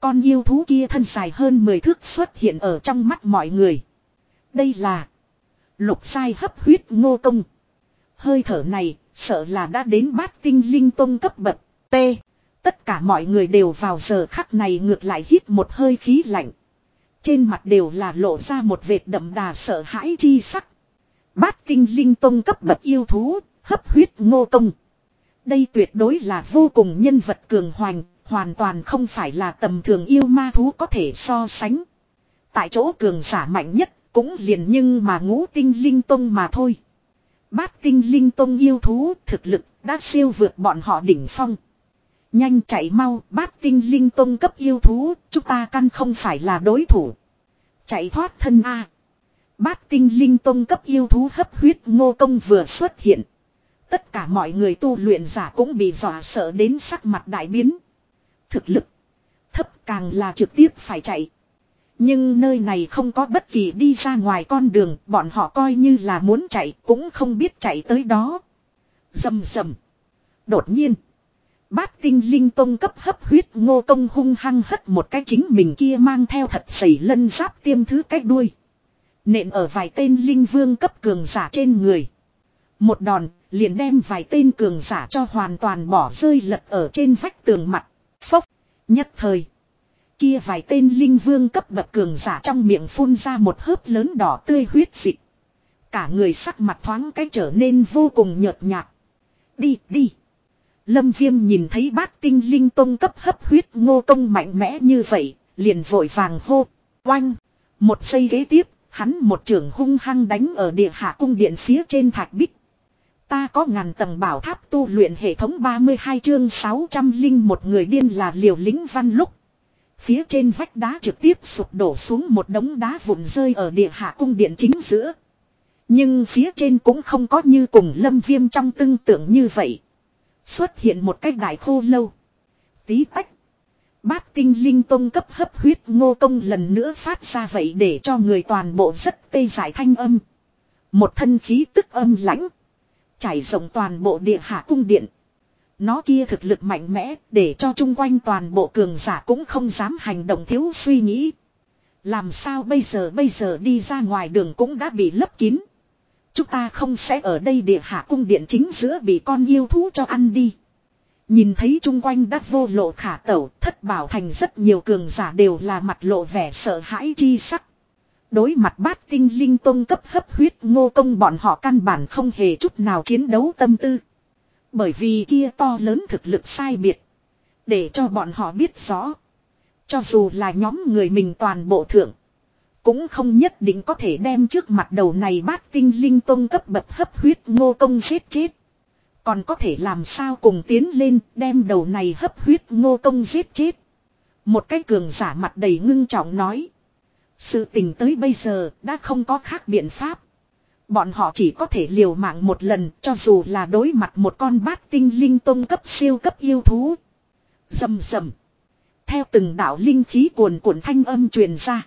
Con yêu thú kia thân dài hơn 10 thước xuất hiện ở trong mắt mọi người. Đây là lục sai hấp huyết ngô công. Hơi thở này sợ là đã đến bát tinh linh tông cấp bậc. T. Tất cả mọi người đều vào giờ khắc này ngược lại hít một hơi khí lạnh. Trên mặt đều là lộ ra một vệt đậm đà sợ hãi chi sắc. Bát tinh linh tông cấp bậc yêu thú, hấp huyết ngô công. Đây tuyệt đối là vô cùng nhân vật cường hoành, hoàn toàn không phải là tầm thường yêu ma thú có thể so sánh. Tại chỗ cường giả mạnh nhất, cũng liền nhưng mà ngũ tinh linh tông mà thôi. Bát tinh linh tông yêu thú thực lực đã siêu vượt bọn họ đỉnh phong. Nhanh chạy mau, bát tinh linh tông cấp yêu thú, chúng ta căn không phải là đối thủ. Chạy thoát thân A. Bát tinh linh tông cấp yêu thú hấp huyết ngô công vừa xuất hiện. Tất cả mọi người tu luyện giả cũng bị dọa sợ đến sắc mặt đại biến. Thực lực thấp càng là trực tiếp phải chạy. Nhưng nơi này không có bất kỳ đi ra ngoài con đường, bọn họ coi như là muốn chạy cũng không biết chạy tới đó. Dầm dầm. Đột nhiên. Bát tinh linh tông cấp hấp huyết ngô công hung hăng hất một cái chính mình kia mang theo thật sẩy lân giáp tiêm thứ cách đuôi. Nện ở vài tên linh vương cấp cường giả trên người. Một đòn, liền đem vài tên cường giả cho hoàn toàn bỏ rơi lật ở trên vách tường mặt. Phốc, nhất thời. Kia vài tên linh vương cấp bậc cường giả trong miệng phun ra một hớp lớn đỏ tươi huyết dịch. Cả người sắc mặt thoáng cái trở nên vô cùng nhợt nhạt. Đi, đi. Lâm Viêm nhìn thấy bát tinh linh tông cấp hấp huyết ngô công mạnh mẽ như vậy, liền vội vàng hô, oanh. Một giây ghế tiếp, hắn một trường hung hăng đánh ở địa hạ cung điện phía trên thạch bích. Ta có ngàn tầng bảo tháp tu luyện hệ thống 32 chương 600 linh một người điên là liều lính văn lúc. Phía trên vách đá trực tiếp sụp đổ xuống một đống đá vụn rơi ở địa hạ cung điện chính giữa. Nhưng phía trên cũng không có như cùng lâm viêm trong tương tượng như vậy. Xuất hiện một cách đại khô lâu. Tí tách. Bát tinh linh tông cấp hấp huyết ngô công lần nữa phát ra vậy để cho người toàn bộ rất tê giải thanh âm. Một thân khí tức âm lãnh. Trải rộng toàn bộ địa hạ cung điện. Nó kia thực lực mạnh mẽ, để cho chung quanh toàn bộ cường giả cũng không dám hành động thiếu suy nghĩ. Làm sao bây giờ bây giờ đi ra ngoài đường cũng đã bị lấp kín. Chúng ta không sẽ ở đây địa hạ cung điện chính giữa bị con yêu thú cho ăn đi. Nhìn thấy chung quanh đắc vô lộ khả tẩu, thất bảo thành rất nhiều cường giả đều là mặt lộ vẻ sợ hãi chi sắc. Đối mặt bát tinh linh tông cấp hấp huyết ngô công bọn họ căn bản không hề chút nào chiến đấu tâm tư. Bởi vì kia to lớn thực lực sai biệt. Để cho bọn họ biết rõ. Cho dù là nhóm người mình toàn bộ thượng. Cũng không nhất định có thể đem trước mặt đầu này bát tinh linh tông cấp bậc hấp huyết ngô công giết chết. Còn có thể làm sao cùng tiến lên đem đầu này hấp huyết ngô công giết chết. Một cái cường giả mặt đầy ngưng trọng nói. Sự tình tới bây giờ đã không có khác biện pháp. Bọn họ chỉ có thể liều mạng một lần, cho dù là đối mặt một con bát tinh linh tông cấp siêu cấp yêu thú. Dầm dầm. Theo từng đạo linh khí cuồn cuộn thanh âm truyền ra.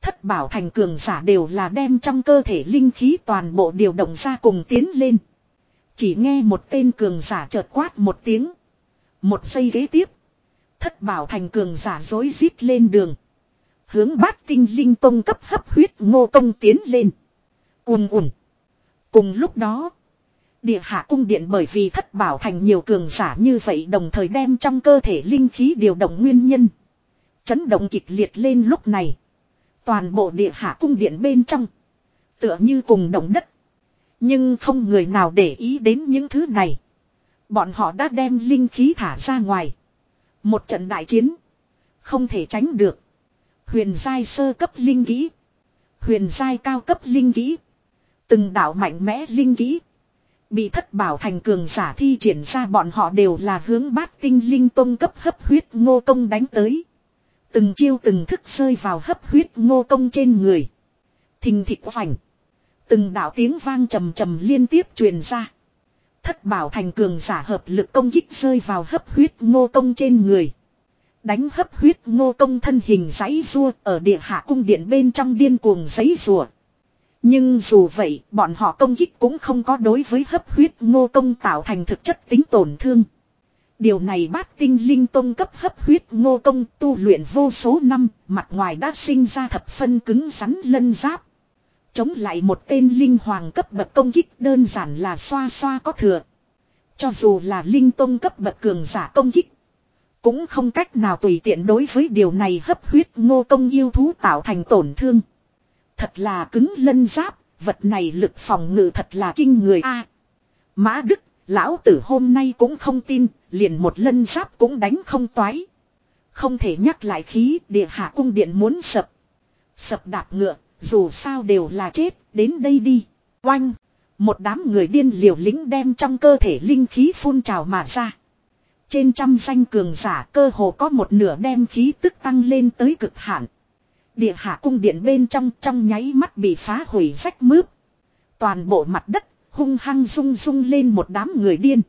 Thất bảo thành cường giả đều là đem trong cơ thể linh khí toàn bộ điều động ra cùng tiến lên. Chỉ nghe một tên cường giả chợt quát một tiếng. Một giây ghế tiếp. Thất bảo thành cường giả dối rít lên đường. Hướng bát tinh linh tông cấp hấp huyết ngô công tiến lên ùn ùn. Cùng lúc đó. Địa hạ cung điện bởi vì thất bảo thành nhiều cường giả như vậy đồng thời đem trong cơ thể linh khí điều động nguyên nhân. Chấn động kịch liệt lên lúc này. Toàn bộ địa hạ cung điện bên trong. Tựa như cùng động đất. Nhưng không người nào để ý đến những thứ này. Bọn họ đã đem linh khí thả ra ngoài. Một trận đại chiến. Không thể tránh được. Huyền giai sơ cấp linh kỹ. Huyền giai cao cấp linh kỹ. Từng đạo mạnh mẽ linh kỹ. Bị thất bảo thành cường giả thi triển ra bọn họ đều là hướng bát tinh linh tông cấp hấp huyết ngô công đánh tới. Từng chiêu từng thức rơi vào hấp huyết ngô công trên người. Thình thịch vành. Từng đạo tiếng vang trầm trầm liên tiếp truyền ra. Thất bảo thành cường giả hợp lực công kích rơi vào hấp huyết ngô công trên người. Đánh hấp huyết ngô công thân hình giấy rua ở địa hạ cung điện bên trong điên cuồng giấy rùa. Nhưng dù vậy, bọn họ công kích cũng không có đối với hấp huyết ngô công tạo thành thực chất tính tổn thương. Điều này bát tinh linh tông cấp hấp huyết ngô công tu luyện vô số năm, mặt ngoài đã sinh ra thập phân cứng rắn lân giáp. Chống lại một tên linh hoàng cấp bậc công kích đơn giản là xoa xoa có thừa. Cho dù là linh tông cấp bậc cường giả công kích. Cũng không cách nào tùy tiện đối với điều này hấp huyết ngô công yêu thú tạo thành tổn thương. Thật là cứng lân giáp, vật này lực phòng ngự thật là kinh người a. Mã Đức, lão tử hôm nay cũng không tin, liền một lân giáp cũng đánh không toái. Không thể nhắc lại khí, địa hạ cung điện muốn sập. Sập đạp ngựa, dù sao đều là chết, đến đây đi. Oanh! Một đám người điên liều lính đem trong cơ thể linh khí phun trào mà ra. Trên trăm danh cường giả cơ hồ có một nửa đem khí tức tăng lên tới cực hạn. Địa hạ cung điện bên trong trong nháy mắt bị phá hủy rách mướp. Toàn bộ mặt đất hung hăng rung rung lên một đám người điên.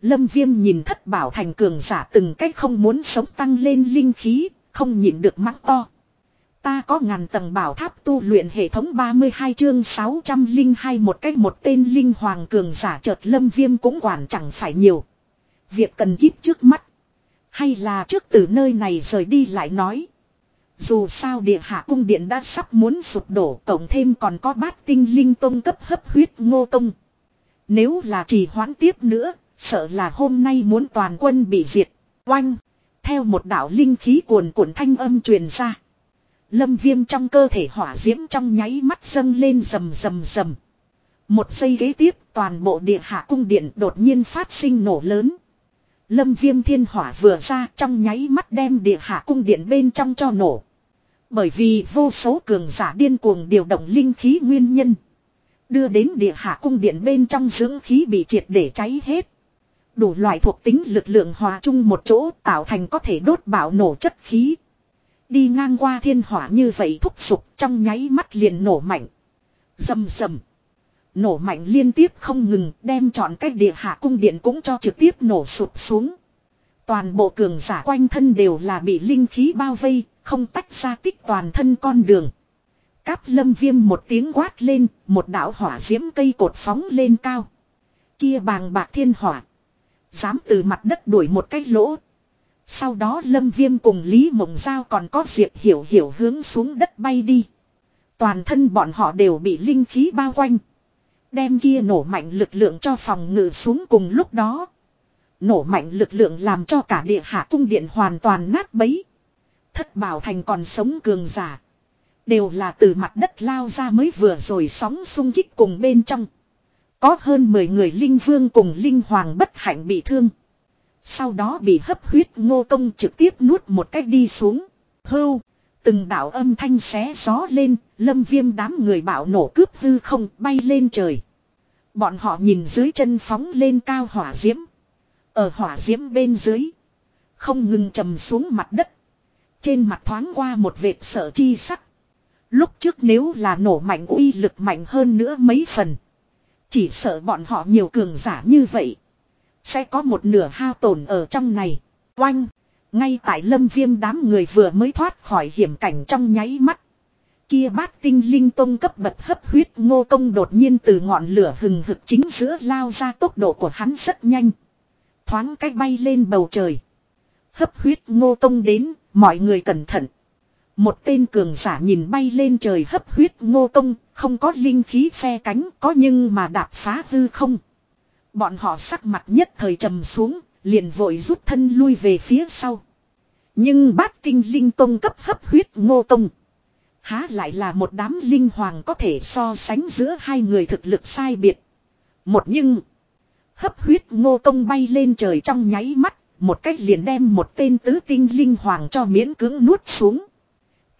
Lâm viêm nhìn thất bảo thành cường giả từng cách không muốn sống tăng lên linh khí, không nhịn được mắng to. Ta có ngàn tầng bảo tháp tu luyện hệ thống 32 chương 602 một cách một tên linh hoàng cường giả chợt lâm viêm cũng quản chẳng phải nhiều. Việc cần kíp trước mắt. Hay là trước từ nơi này rời đi lại nói. Dù sao địa hạ cung điện đã sắp muốn sụp đổ cộng thêm còn có bát tinh linh tông cấp hấp huyết ngô tông. Nếu là trì hoãn tiếp nữa, sợ là hôm nay muốn toàn quân bị diệt. Oanh! Theo một đạo linh khí cuồn cuộn thanh âm truyền ra. Lâm viêm trong cơ thể hỏa diễm trong nháy mắt dâng lên rầm rầm rầm. Một giây ghế tiếp toàn bộ địa hạ cung điện đột nhiên phát sinh nổ lớn. Lâm viêm thiên hỏa vừa ra trong nháy mắt đem địa hạ cung điện bên trong cho nổ. Bởi vì vô số cường giả điên cuồng điều động linh khí nguyên nhân. Đưa đến địa hạ cung điện bên trong dưỡng khí bị triệt để cháy hết. Đủ loại thuộc tính lực lượng hòa chung một chỗ tạo thành có thể đốt bạo nổ chất khí. Đi ngang qua thiên hỏa như vậy thúc sụp trong nháy mắt liền nổ mạnh. Dầm dầm. Nổ mạnh liên tiếp không ngừng đem chọn cách địa hạ cung điện cũng cho trực tiếp nổ sụp xuống. Toàn bộ cường giả quanh thân đều là bị linh khí bao vây, không tách ra tích toàn thân con đường. Cáp lâm viêm một tiếng quát lên, một đảo hỏa diễm cây cột phóng lên cao. Kia bàng bạc thiên hỏa. Dám từ mặt đất đuổi một cái lỗ. Sau đó lâm viêm cùng Lý Mộng Giao còn có diệp hiểu hiểu hướng xuống đất bay đi. Toàn thân bọn họ đều bị linh khí bao quanh. Đem kia nổ mạnh lực lượng cho phòng ngự xuống cùng lúc đó. Nổ mạnh lực lượng làm cho cả địa hạ cung điện hoàn toàn nát bấy. Thất bảo thành còn sống cường giả. Đều là từ mặt đất lao ra mới vừa rồi sóng xung kích cùng bên trong. Có hơn 10 người linh vương cùng linh hoàng bất hạnh bị thương. Sau đó bị hấp huyết ngô công trực tiếp nuốt một cách đi xuống. Hưu. Từng đạo âm thanh xé gió lên, lâm viêm đám người bạo nổ cướp hư không bay lên trời. Bọn họ nhìn dưới chân phóng lên cao hỏa diễm. Ở hỏa diễm bên dưới. Không ngừng trầm xuống mặt đất. Trên mặt thoáng qua một vệt sợ chi sắc. Lúc trước nếu là nổ mạnh uy lực mạnh hơn nữa mấy phần. Chỉ sợ bọn họ nhiều cường giả như vậy. Sẽ có một nửa hao tổn ở trong này. Oanh. Ngay tại lâm viêm đám người vừa mới thoát khỏi hiểm cảnh trong nháy mắt. Kia bát tinh linh tông cấp bật hấp huyết ngô công đột nhiên từ ngọn lửa hừng hực chính giữa lao ra tốc độ của hắn rất nhanh. Thoáng cách bay lên bầu trời. Hấp huyết ngô công đến, mọi người cẩn thận. Một tên cường giả nhìn bay lên trời hấp huyết ngô công, không có linh khí phe cánh có nhưng mà đạp phá hư không. Bọn họ sắc mặt nhất thời trầm xuống, liền vội rút thân lui về phía sau. Nhưng bát tinh linh tông cấp hấp huyết ngô công. Há lại là một đám linh hoàng có thể so sánh giữa hai người thực lực sai biệt. Một nhưng. Hấp huyết ngô công bay lên trời trong nháy mắt. Một cách liền đem một tên tứ tinh linh hoàng cho miễn cưỡng nuốt xuống.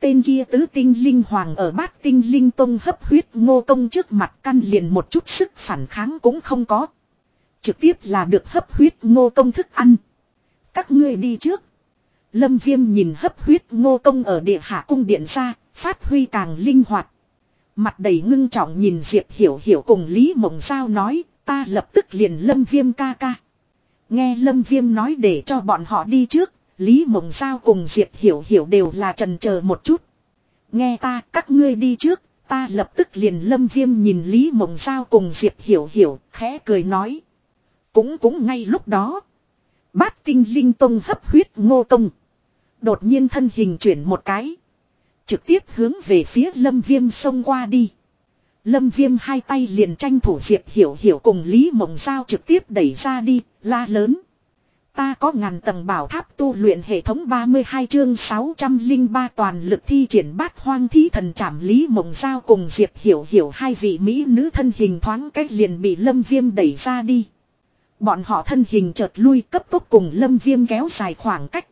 Tên kia tứ tinh linh hoàng ở bát tinh linh tông hấp huyết ngô công trước mặt căn liền một chút sức phản kháng cũng không có. Trực tiếp là được hấp huyết ngô công thức ăn. Các ngươi đi trước. Lâm viêm nhìn hấp huyết ngô công ở địa hạ cung điện ra, phát huy càng linh hoạt. Mặt đầy ngưng trọng nhìn Diệp Hiểu Hiểu cùng Lý Mộng Giao nói, ta lập tức liền lâm viêm ca ca. Nghe lâm viêm nói để cho bọn họ đi trước, Lý Mộng Giao cùng Diệp Hiểu Hiểu đều là trần chờ một chút. Nghe ta, các ngươi đi trước, ta lập tức liền lâm viêm nhìn Lý Mộng Giao cùng Diệp Hiểu Hiểu, khẽ cười nói. Cũng cũng ngay lúc đó. Bát tinh linh tông hấp huyết ngô tông. Đột nhiên thân hình chuyển một cái. Trực tiếp hướng về phía lâm viêm xông qua đi. Lâm viêm hai tay liền tranh thủ diệp hiểu hiểu cùng Lý Mộng Giao trực tiếp đẩy ra đi, la lớn. Ta có ngàn tầng bảo tháp tu luyện hệ thống 32 chương 603 toàn lực thi triển bát hoang thí thần trảm Lý Mộng Giao cùng Diệp Hiểu Hiểu hai vị Mỹ nữ thân hình thoáng cách liền bị Lâm Viêm đẩy ra đi. Bọn họ thân hình chợt lui cấp tốc cùng Lâm Viêm kéo dài khoảng cách.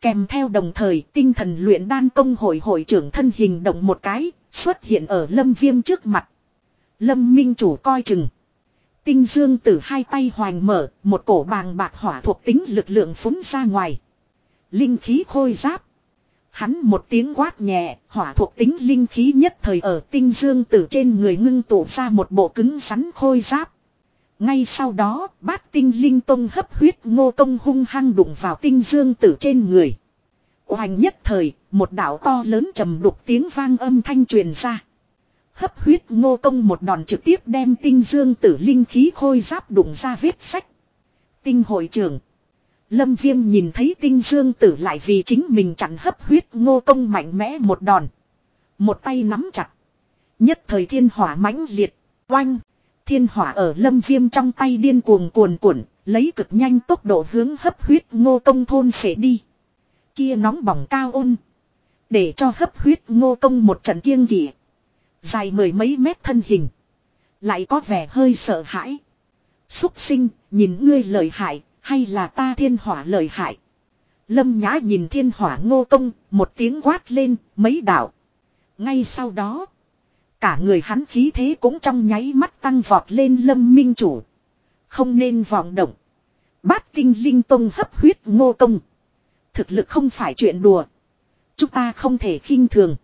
Kèm theo đồng thời tinh thần luyện đan công hội hội trưởng thân hình động một cái, xuất hiện ở lâm viêm trước mặt. Lâm minh chủ coi chừng. Tinh dương tử hai tay hoành mở, một cổ bàng bạc hỏa thuộc tính lực lượng phúng ra ngoài. Linh khí khôi giáp. Hắn một tiếng quát nhẹ, hỏa thuộc tính linh khí nhất thời ở tinh dương tử trên người ngưng tụ ra một bộ cứng rắn khôi giáp. Ngay sau đó, bát tinh linh tông hấp huyết ngô công hung hăng đụng vào tinh dương tử trên người. Hoành nhất thời, một đảo to lớn trầm đục tiếng vang âm thanh truyền ra. Hấp huyết ngô công một đòn trực tiếp đem tinh dương tử linh khí khôi giáp đụng ra vết sách. Tinh hội trưởng. Lâm viêm nhìn thấy tinh dương tử lại vì chính mình chặn hấp huyết ngô công mạnh mẽ một đòn. Một tay nắm chặt. Nhất thời thiên hỏa mãnh liệt. Oanh. Thiên hỏa ở lâm viêm trong tay điên cuồng cuồn cuộn, lấy cực nhanh tốc độ hướng hấp huyết ngô công thôn phể đi. Kia nóng bỏng cao ôn. Để cho hấp huyết ngô công một trận kiêng kỷ. Dài mười mấy mét thân hình. Lại có vẻ hơi sợ hãi. Xúc sinh, nhìn ngươi lời hại, hay là ta thiên hỏa lời hại. Lâm nhã nhìn thiên hỏa ngô công, một tiếng quát lên, mấy đạo. Ngay sau đó. Cả người hắn khí thế cũng trong nháy mắt tăng vọt lên lâm minh chủ. Không nên vọng động. Bát tinh linh tông hấp huyết ngô công. Thực lực không phải chuyện đùa. Chúng ta không thể khinh thường.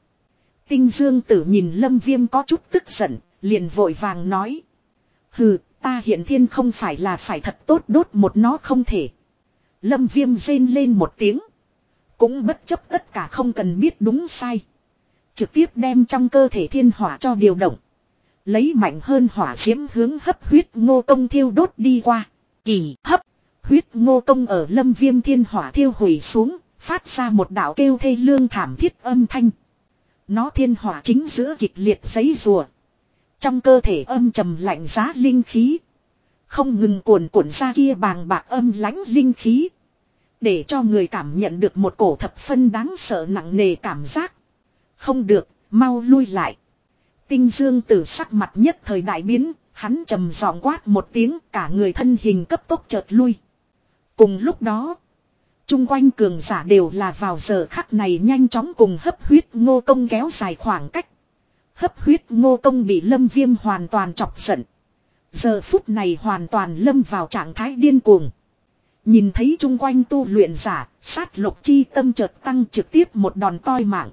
Tinh dương tử nhìn lâm viêm có chút tức giận, liền vội vàng nói. Hừ, ta hiện thiên không phải là phải thật tốt đốt một nó không thể. Lâm viêm rên lên một tiếng. Cũng bất chấp tất cả không cần biết đúng sai. Trực tiếp đem trong cơ thể thiên hỏa cho điều động. Lấy mạnh hơn hỏa diễm hướng hấp huyết ngô công thiêu đốt đi qua. Kỳ hấp. Huyết ngô công ở lâm viêm thiên hỏa thiêu hủy xuống. Phát ra một đạo kêu thê lương thảm thiết âm thanh. Nó thiên hỏa chính giữa kịch liệt giấy rùa. Trong cơ thể âm trầm lạnh giá linh khí. Không ngừng cuồn cuộn ra kia bàng bạc âm lãnh linh khí. Để cho người cảm nhận được một cổ thập phân đáng sợ nặng nề cảm giác. Không được, mau lui lại. Tinh dương tử sắc mặt nhất thời đại biến, hắn trầm giọng quát một tiếng cả người thân hình cấp tốc chợt lui. Cùng lúc đó, chung quanh cường giả đều là vào giờ khắc này nhanh chóng cùng hấp huyết ngô công kéo dài khoảng cách. Hấp huyết ngô công bị lâm viêm hoàn toàn chọc giận. Giờ phút này hoàn toàn lâm vào trạng thái điên cuồng. Nhìn thấy chung quanh tu luyện giả, sát lục chi tâm chợt tăng trực tiếp một đòn toi mạng.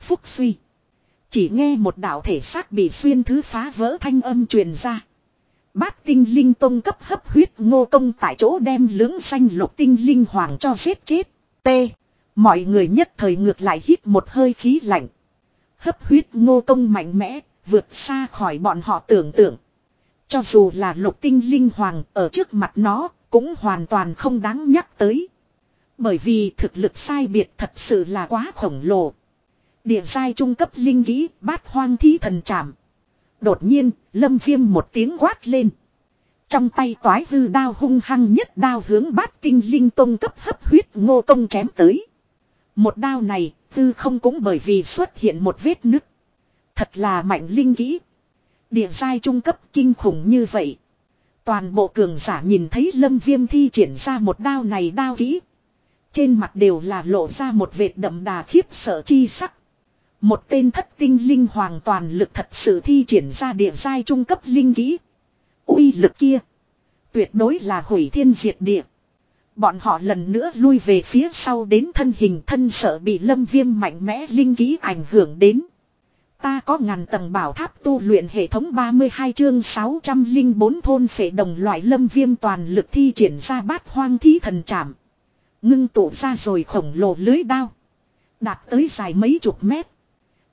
Phúc suy. Chỉ nghe một đạo thể xác bị xuyên thứ phá vỡ thanh âm truyền ra. Bát tinh linh tông cấp hấp huyết ngô công tại chỗ đem lưỡng xanh lục tinh linh hoàng cho giết chết. T. Mọi người nhất thời ngược lại hít một hơi khí lạnh. Hấp huyết ngô công mạnh mẽ, vượt xa khỏi bọn họ tưởng tượng. Cho dù là lục tinh linh hoàng ở trước mặt nó, cũng hoàn toàn không đáng nhắc tới. Bởi vì thực lực sai biệt thật sự là quá khổng lồ. Địa giai trung cấp linh kỹ bát hoang thí thần chạm. Đột nhiên, lâm viêm một tiếng quát lên. Trong tay toái hư đao hung hăng nhất đao hướng bát kinh linh tông cấp hấp huyết ngô công chém tới. Một đao này, tư không cũng bởi vì xuất hiện một vết nứt. Thật là mạnh linh kỹ. Địa giai trung cấp kinh khủng như vậy. Toàn bộ cường giả nhìn thấy lâm viêm thi triển ra một đao này đao kỹ. Trên mặt đều là lộ ra một vệt đậm đà khiếp sợ chi sắc. Một tên thất tinh linh hoàn toàn lực thật sự thi triển ra địa giai trung cấp linh kỹ. uy lực kia. Tuyệt đối là hủy thiên diệt địa. Bọn họ lần nữa lui về phía sau đến thân hình thân sợ bị lâm viêm mạnh mẽ linh kỹ ảnh hưởng đến. Ta có ngàn tầng bảo tháp tu luyện hệ thống 32 chương 604 thôn phệ đồng loại lâm viêm toàn lực thi triển ra bát hoang thí thần chạm. Ngưng tụ ra rồi khổng lồ lưới đao. Đạt tới dài mấy chục mét.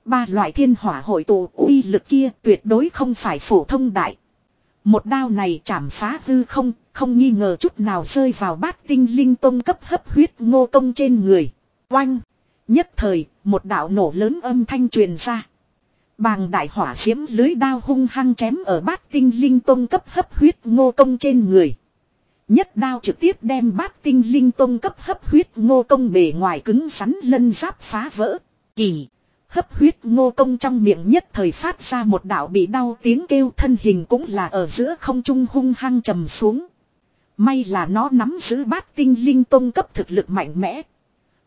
Ba loại thiên hỏa hội tụ uy lực kia tuyệt đối không phải phổ thông đại. Một đao này chảm phá hư không, không nghi ngờ chút nào rơi vào bát tinh linh tông cấp hấp huyết ngô công trên người. Oanh! Nhất thời, một đạo nổ lớn âm thanh truyền ra. Bàng đại hỏa diễm lưới đao hung hăng chém ở bát tinh linh tông cấp hấp huyết ngô công trên người. Nhất đao trực tiếp đem bát tinh linh tông cấp hấp huyết ngô công bề ngoài cứng rắn lân giáp phá vỡ. Kỳ! Hấp huyết ngô công trong miệng nhất thời phát ra một đạo bị đau tiếng kêu thân hình cũng là ở giữa không trung hung hăng trầm xuống. May là nó nắm giữ bát tinh linh tông cấp thực lực mạnh mẽ.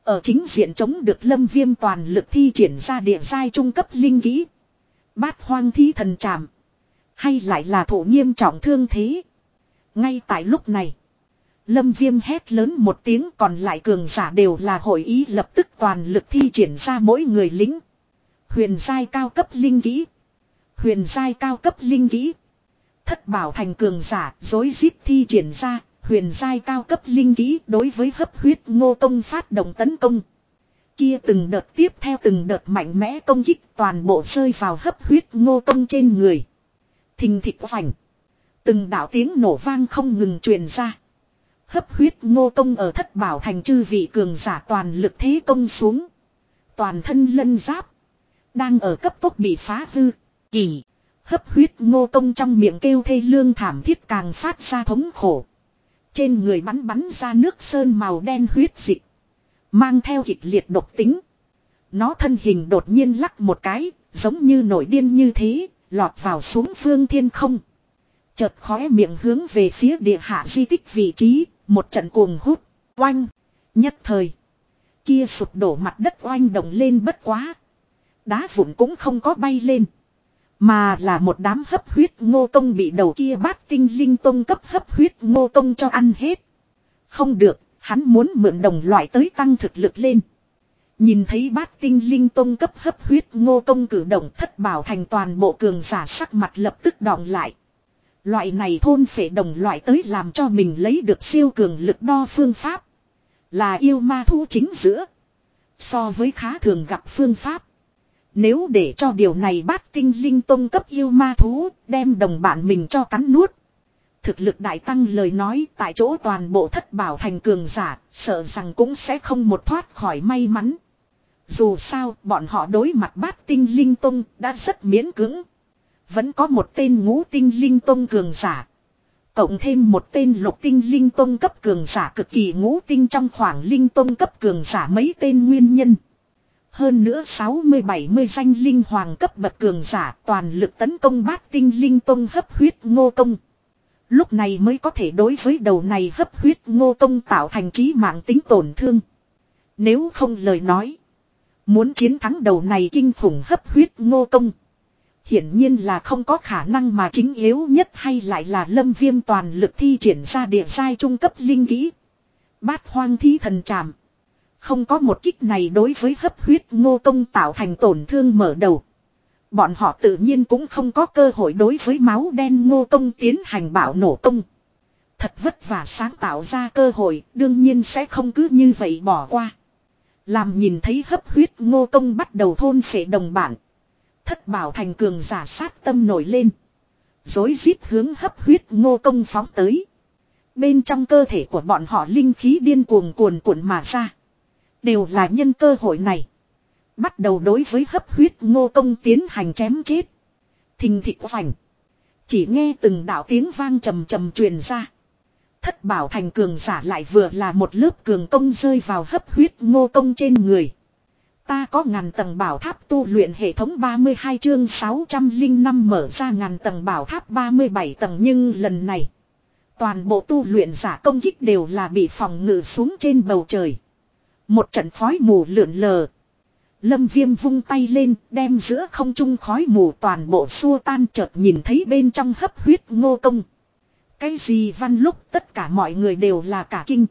Ở chính diện chống được lâm viêm toàn lực thi triển ra địa giai trung cấp linh kỹ. Bát hoang thi thần tràm. Hay lại là thổ nghiêm trọng thương thế. Ngay tại lúc này. Lâm viêm hét lớn một tiếng còn lại cường giả đều là hội ý lập tức toàn lực thi triển ra mỗi người lính. Huyền giai cao cấp linh kỹ. Huyền giai cao cấp linh kỹ. Thất bảo thành cường giả, dối rít thi triển ra. Huyền giai cao cấp linh kỹ đối với hấp huyết ngô công phát động tấn công. Kia từng đợt tiếp theo từng đợt mạnh mẽ công kích toàn bộ rơi vào hấp huyết ngô công trên người. Thình thịt vành. Từng đạo tiếng nổ vang không ngừng truyền ra. Hấp huyết ngô công ở thất bảo thành chư vị cường giả toàn lực thế công xuống. Toàn thân lân giáp. Đang ở cấp tốc bị phá hư. Kỳ. Hấp huyết ngô công trong miệng kêu thê lương thảm thiết càng phát ra thống khổ. Trên người bắn bắn ra nước sơn màu đen huyết dịch. Mang theo kịch liệt độc tính. Nó thân hình đột nhiên lắc một cái, giống như nổi điên như thế, lọt vào xuống phương thiên không. Chợt khóe miệng hướng về phía địa hạ di tích vị trí, một trận cuồng hút, oanh, nhất thời. Kia sụp đổ mặt đất oanh động lên bất quá. Đá vụn cũng không có bay lên. Mà là một đám hấp huyết ngô Tông bị đầu kia bát tinh linh tông cấp hấp huyết ngô Tông cho ăn hết. Không được, hắn muốn mượn đồng loại tới tăng thực lực lên. Nhìn thấy bát tinh linh tông cấp hấp huyết ngô Tông cử động thất bảo thành toàn bộ cường giả sắc mặt lập tức đọng lại. Loại này thôn phệ đồng loại tới làm cho mình lấy được siêu cường lực đo phương pháp. Là yêu ma thu chính giữa. So với khá thường gặp phương pháp. Nếu để cho điều này bát tinh linh tông cấp yêu ma thú, đem đồng bạn mình cho cắn nuốt. Thực lực đại tăng lời nói tại chỗ toàn bộ thất bảo thành cường giả, sợ rằng cũng sẽ không một thoát khỏi may mắn. Dù sao, bọn họ đối mặt bát tinh linh tông đã rất miễn cưỡng. Vẫn có một tên ngũ tinh linh tông cường giả. Cộng thêm một tên lục tinh linh tông cấp cường giả cực kỳ ngũ tinh trong khoảng linh tông cấp cường giả mấy tên nguyên nhân. Hơn nữa 60-70 danh linh hoàng cấp bậc cường giả toàn lực tấn công bát tinh linh tông hấp huyết ngô công. Lúc này mới có thể đối với đầu này hấp huyết ngô công tạo thành trí mạng tính tổn thương. Nếu không lời nói. Muốn chiến thắng đầu này kinh khủng hấp huyết ngô công. Hiển nhiên là không có khả năng mà chính yếu nhất hay lại là lâm viêm toàn lực thi triển ra địa sai trung cấp linh kỹ. Bát hoang thi thần tràm. Không có một kích này đối với hấp huyết ngô công tạo thành tổn thương mở đầu. Bọn họ tự nhiên cũng không có cơ hội đối với máu đen ngô công tiến hành bảo nổ công. Thật vất vả sáng tạo ra cơ hội, đương nhiên sẽ không cứ như vậy bỏ qua. Làm nhìn thấy hấp huyết ngô công bắt đầu thôn phệ đồng bản. Thất bảo thành cường giả sát tâm nổi lên. Dối rít hướng hấp huyết ngô công phóng tới. Bên trong cơ thể của bọn họ linh khí điên cuồng cuồn cuộn mà ra. Đều là nhân cơ hội này. Bắt đầu đối với hấp huyết ngô công tiến hành chém chết. Thình thịt vành. Chỉ nghe từng đạo tiếng vang trầm trầm truyền ra. Thất bảo thành cường giả lại vừa là một lớp cường công rơi vào hấp huyết ngô công trên người. Ta có ngàn tầng bảo tháp tu luyện hệ thống 32 chương 605 mở ra ngàn tầng bảo tháp 37 tầng nhưng lần này. Toàn bộ tu luyện giả công kích đều là bị phòng ngự xuống trên bầu trời. Một trận khói mù lượn lờ. Lâm viêm vung tay lên đem giữa không trung khói mù toàn bộ xua tan chợt nhìn thấy bên trong hấp huyết ngô công. Cái gì văn lúc tất cả mọi người đều là cả kinh.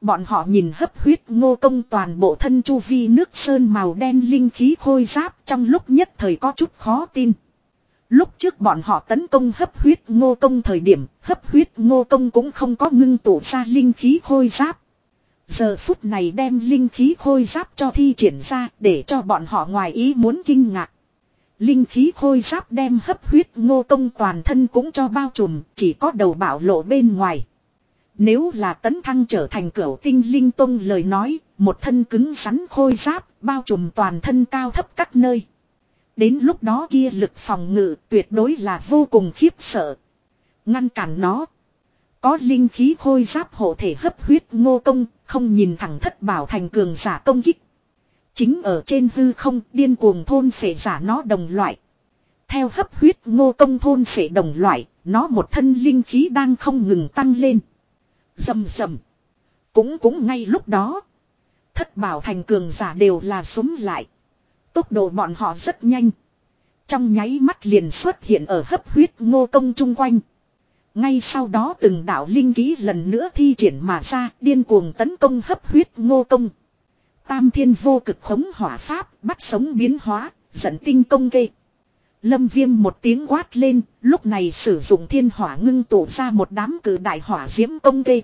Bọn họ nhìn hấp huyết ngô công toàn bộ thân chu vi nước sơn màu đen linh khí khôi giáp trong lúc nhất thời có chút khó tin. Lúc trước bọn họ tấn công hấp huyết ngô công thời điểm, hấp huyết ngô công cũng không có ngưng tụ ra linh khí khôi giáp. Giờ phút này đem linh khí khôi giáp cho thi triển ra để cho bọn họ ngoài ý muốn kinh ngạc. Linh khí khôi giáp đem hấp huyết ngô công toàn thân cũng cho bao trùm, chỉ có đầu bảo lộ bên ngoài. Nếu là tấn thăng trở thành cửu tinh linh tông lời nói, một thân cứng rắn khôi giáp, bao trùm toàn thân cao thấp các nơi. Đến lúc đó kia lực phòng ngự tuyệt đối là vô cùng khiếp sợ. Ngăn cản nó. Có linh khí khôi giáp hộ thể hấp huyết ngô công, không nhìn thẳng thất bảo thành cường giả công kích. Chính ở trên hư không điên cuồng thôn phệ giả nó đồng loại. Theo hấp huyết ngô công thôn phệ đồng loại, nó một thân linh khí đang không ngừng tăng lên. Dầm dầm. Cũng cũng ngay lúc đó. Thất bảo thành cường giả đều là súng lại. Tốc độ bọn họ rất nhanh. Trong nháy mắt liền xuất hiện ở hấp huyết ngô công chung quanh. Ngay sau đó từng đạo linh ký lần nữa thi triển mà ra điên cuồng tấn công hấp huyết ngô công. Tam thiên vô cực khống hỏa pháp bắt sống biến hóa, dẫn tinh công kê. Lâm viêm một tiếng quát lên, lúc này sử dụng thiên hỏa ngưng tụ ra một đám cử đại hỏa diễm công kê.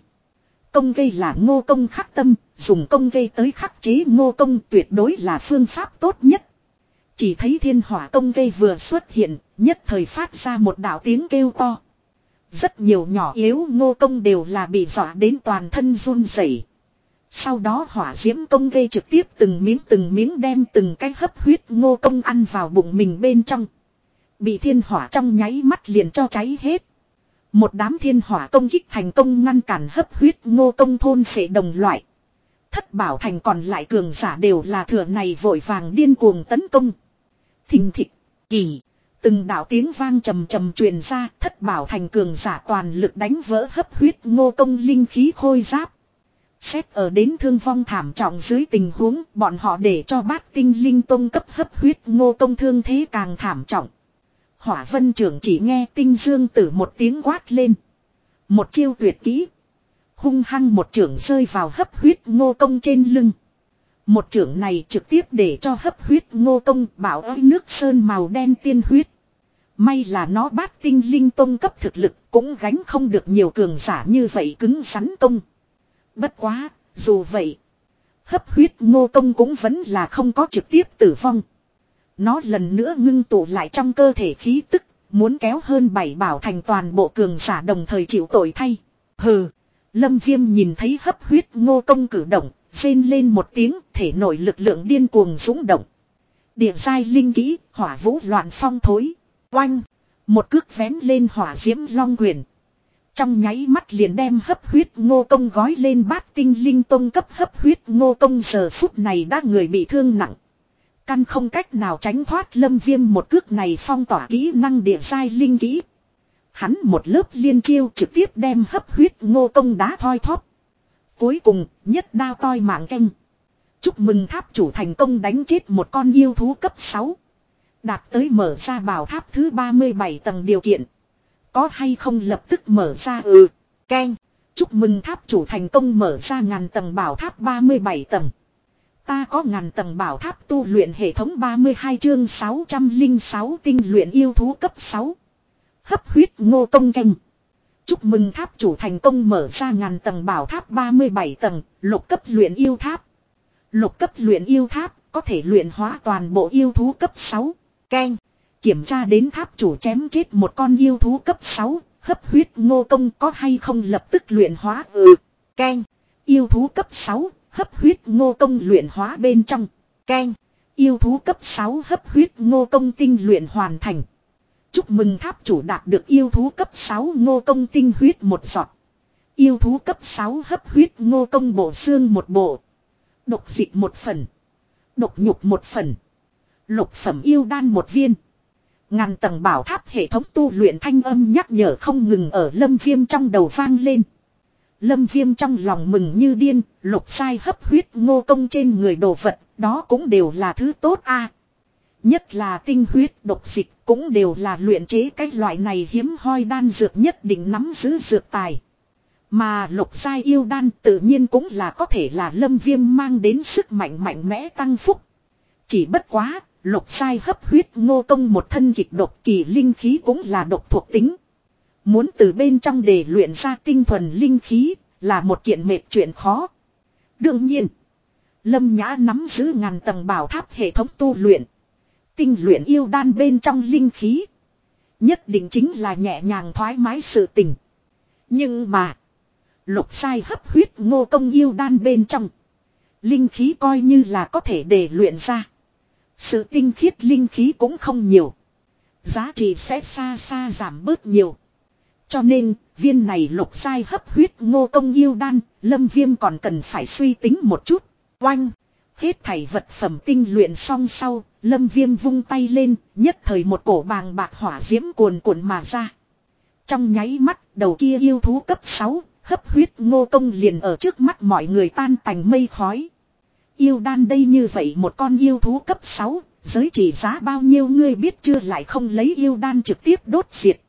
Công kê là ngô công khắc tâm, dùng công kê tới khắc chế ngô công tuyệt đối là phương pháp tốt nhất. Chỉ thấy thiên hỏa công kê vừa xuất hiện, nhất thời phát ra một đạo tiếng kêu to. Rất nhiều nhỏ yếu ngô công đều là bị dọa đến toàn thân run rẩy. Sau đó hỏa diễm công gây trực tiếp từng miếng từng miếng đem từng cái hấp huyết ngô công ăn vào bụng mình bên trong. Bị thiên hỏa trong nháy mắt liền cho cháy hết. Một đám thiên hỏa công kích thành công ngăn cản hấp huyết ngô công thôn phệ đồng loại. Thất bảo thành còn lại cường giả đều là thừa này vội vàng điên cuồng tấn công. Thình thịch, kỳ. Từng đạo tiếng vang trầm trầm truyền ra, thất bảo thành cường giả toàn lực đánh vỡ hấp huyết ngô công linh khí khôi giáp. Xét ở đến thương vong thảm trọng dưới tình huống, bọn họ để cho bát tinh linh tông cấp hấp huyết ngô công thương thế càng thảm trọng. Hỏa vân trưởng chỉ nghe tinh dương tử một tiếng quát lên. Một chiêu tuyệt kỹ. Hung hăng một trưởng rơi vào hấp huyết ngô công trên lưng. Một trưởng này trực tiếp để cho hấp huyết ngô Tông bảo ơi nước sơn màu đen tiên huyết. May là nó bát tinh linh tông cấp thực lực cũng gánh không được nhiều cường giả như vậy cứng rắn tông. Bất quá, dù vậy. Hấp huyết ngô Tông cũng vẫn là không có trực tiếp tử vong. Nó lần nữa ngưng tụ lại trong cơ thể khí tức, muốn kéo hơn bảy bảo thành toàn bộ cường giả đồng thời chịu tội thay. Hừ, lâm viêm nhìn thấy hấp huyết ngô công cử động, rên lên một tiếng, thể nổi lực lượng điên cuồng dũng động. Địa giai linh kỹ, hỏa vũ loạn phong thối. Oanh! Một cước vén lên hỏa diễm long quyền. Trong nháy mắt liền đem hấp huyết ngô công gói lên bát tinh linh tông cấp hấp huyết ngô công giờ phút này đã người bị thương nặng. Căn không cách nào tránh thoát lâm viêm một cước này phong tỏa kỹ năng địa giai linh kỹ. Hắn một lớp liên chiêu trực tiếp đem hấp huyết ngô công đá thoi thóp. Cuối cùng, nhất đao toi mạng canh. Chúc mừng tháp chủ thành công đánh chết một con yêu thú cấp 6. Đạt tới mở ra bảo tháp thứ 37 tầng điều kiện. Có hay không lập tức mở ra ừ. canh Chúc mừng tháp chủ thành công mở ra ngàn tầng bảo tháp 37 tầng. Ta có ngàn tầng bảo tháp tu luyện hệ thống 32 chương 606 tinh luyện yêu thú cấp 6. Hấp huyết ngô công canh. Chúc mừng tháp chủ thành công mở ra ngàn tầng bảo tháp 37 tầng, lục cấp luyện yêu tháp. Lục cấp luyện yêu tháp, có thể luyện hóa toàn bộ yêu thú cấp 6. Ken. Kiểm tra đến tháp chủ chém chết một con yêu thú cấp 6, hấp huyết ngô công có hay không lập tức luyện hóa ừ. Ken. Yêu thú cấp 6, hấp huyết ngô công luyện hóa bên trong. Ken. Yêu thú cấp 6 hấp huyết ngô công tinh luyện hoàn thành. Chúc mừng tháp chủ đạt được yêu thú cấp 6 ngô công tinh huyết một giọt. Yêu thú cấp 6 hấp huyết ngô công bộ xương một bộ. Độc dịch một phần. Độc nhục một phần. Lục phẩm yêu đan một viên. Ngàn tầng bảo tháp hệ thống tu luyện thanh âm nhắc nhở không ngừng ở lâm viêm trong đầu vang lên. Lâm viêm trong lòng mừng như điên, lục sai hấp huyết ngô công trên người đồ vật, đó cũng đều là thứ tốt a Nhất là tinh huyết độc dịch cũng đều là luyện chế cái loại này hiếm hoi đan dược nhất định nắm giữ dược tài. Mà lục sai yêu đan tự nhiên cũng là có thể là lâm viêm mang đến sức mạnh mạnh mẽ tăng phúc. Chỉ bất quá, lục sai hấp huyết ngô công một thân kịch độc kỳ linh khí cũng là độc thuộc tính. Muốn từ bên trong để luyện ra tinh thuần linh khí là một kiện mệt chuyện khó. Đương nhiên, Lâm Nhã nắm giữ ngàn tầng bảo tháp hệ thống tu luyện. Tinh luyện yêu đan bên trong linh khí. Nhất định chính là nhẹ nhàng thoải mái sự tình. Nhưng mà, lục sai hấp huyết ngô công yêu đan bên trong. Linh khí coi như là có thể để luyện ra. Sự tinh khiết linh khí cũng không nhiều. Giá trị sẽ xa xa giảm bớt nhiều. Cho nên, viên này lục sai hấp huyết ngô công yêu đan, lâm viêm còn cần phải suy tính một chút. Oanh! Hết thảy vật phẩm tinh luyện xong sau, lâm viêm vung tay lên, nhất thời một cổ bàng bạc hỏa diễm cuồn cuộn mà ra. Trong nháy mắt, đầu kia yêu thú cấp 6, hấp huyết ngô công liền ở trước mắt mọi người tan tành mây khói. Yêu đan đây như vậy một con yêu thú cấp 6, giới chỉ giá bao nhiêu ngươi biết chưa lại không lấy yêu đan trực tiếp đốt diệt.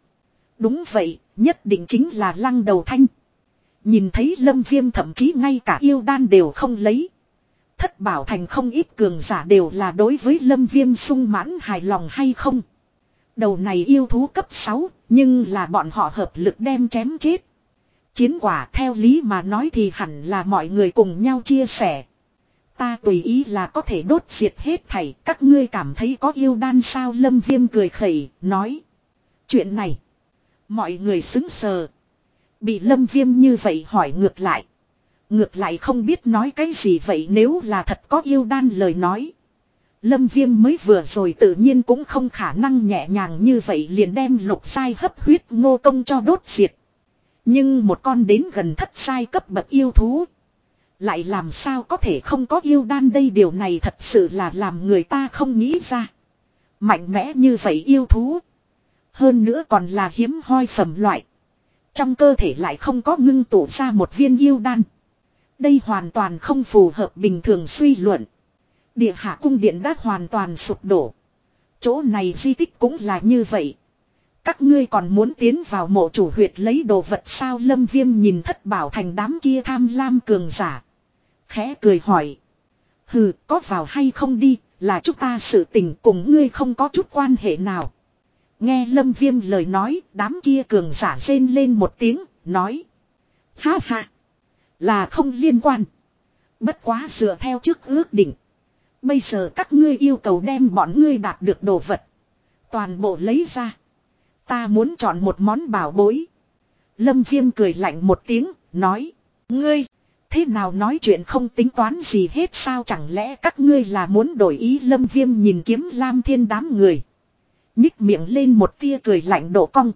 Đúng vậy, nhất định chính là lăng đầu thanh. Nhìn thấy lâm viêm thậm chí ngay cả yêu đan đều không lấy. Thất bảo thành không ít cường giả đều là đối với lâm viêm sung mãn hài lòng hay không. Đầu này yêu thú cấp 6, nhưng là bọn họ hợp lực đem chém chết. Chiến quả theo lý mà nói thì hẳn là mọi người cùng nhau chia sẻ. Ta tùy ý là có thể đốt diệt hết thảy, các ngươi cảm thấy có yêu đan sao lâm viêm cười khẩy, nói. Chuyện này, mọi người xứng sờ. Bị lâm viêm như vậy hỏi ngược lại. Ngược lại không biết nói cái gì vậy nếu là thật có yêu đan lời nói. Lâm viêm mới vừa rồi tự nhiên cũng không khả năng nhẹ nhàng như vậy liền đem lục sai hấp huyết ngô công cho đốt diệt. Nhưng một con đến gần thất sai cấp bậc yêu thú. Lại làm sao có thể không có yêu đan đây điều này thật sự là làm người ta không nghĩ ra. Mạnh mẽ như vậy yêu thú. Hơn nữa còn là hiếm hoi phẩm loại. Trong cơ thể lại không có ngưng tụ ra một viên yêu đan. Đây hoàn toàn không phù hợp bình thường suy luận. Địa hạ cung điện đã hoàn toàn sụp đổ. Chỗ này di tích cũng là như vậy. Các ngươi còn muốn tiến vào mộ chủ huyệt lấy đồ vật sao lâm viêm nhìn thất bảo thành đám kia tham lam cường giả. Khẽ cười hỏi. Hừ, có vào hay không đi, là chúng ta sự tình cùng ngươi không có chút quan hệ nào. Nghe lâm viêm lời nói, đám kia cường giả rên lên một tiếng, nói. Ha ha, là không liên quan. Bất quá dựa theo trước ước định. Bây giờ các ngươi yêu cầu đem bọn ngươi đạt được đồ vật. Toàn bộ lấy ra. Ta muốn chọn một món bảo bối. Lâm Viêm cười lạnh một tiếng, nói. Ngươi, thế nào nói chuyện không tính toán gì hết sao chẳng lẽ các ngươi là muốn đổi ý Lâm Viêm nhìn kiếm Lam Thiên đám người. Nhích miệng lên một tia cười lạnh độ cong.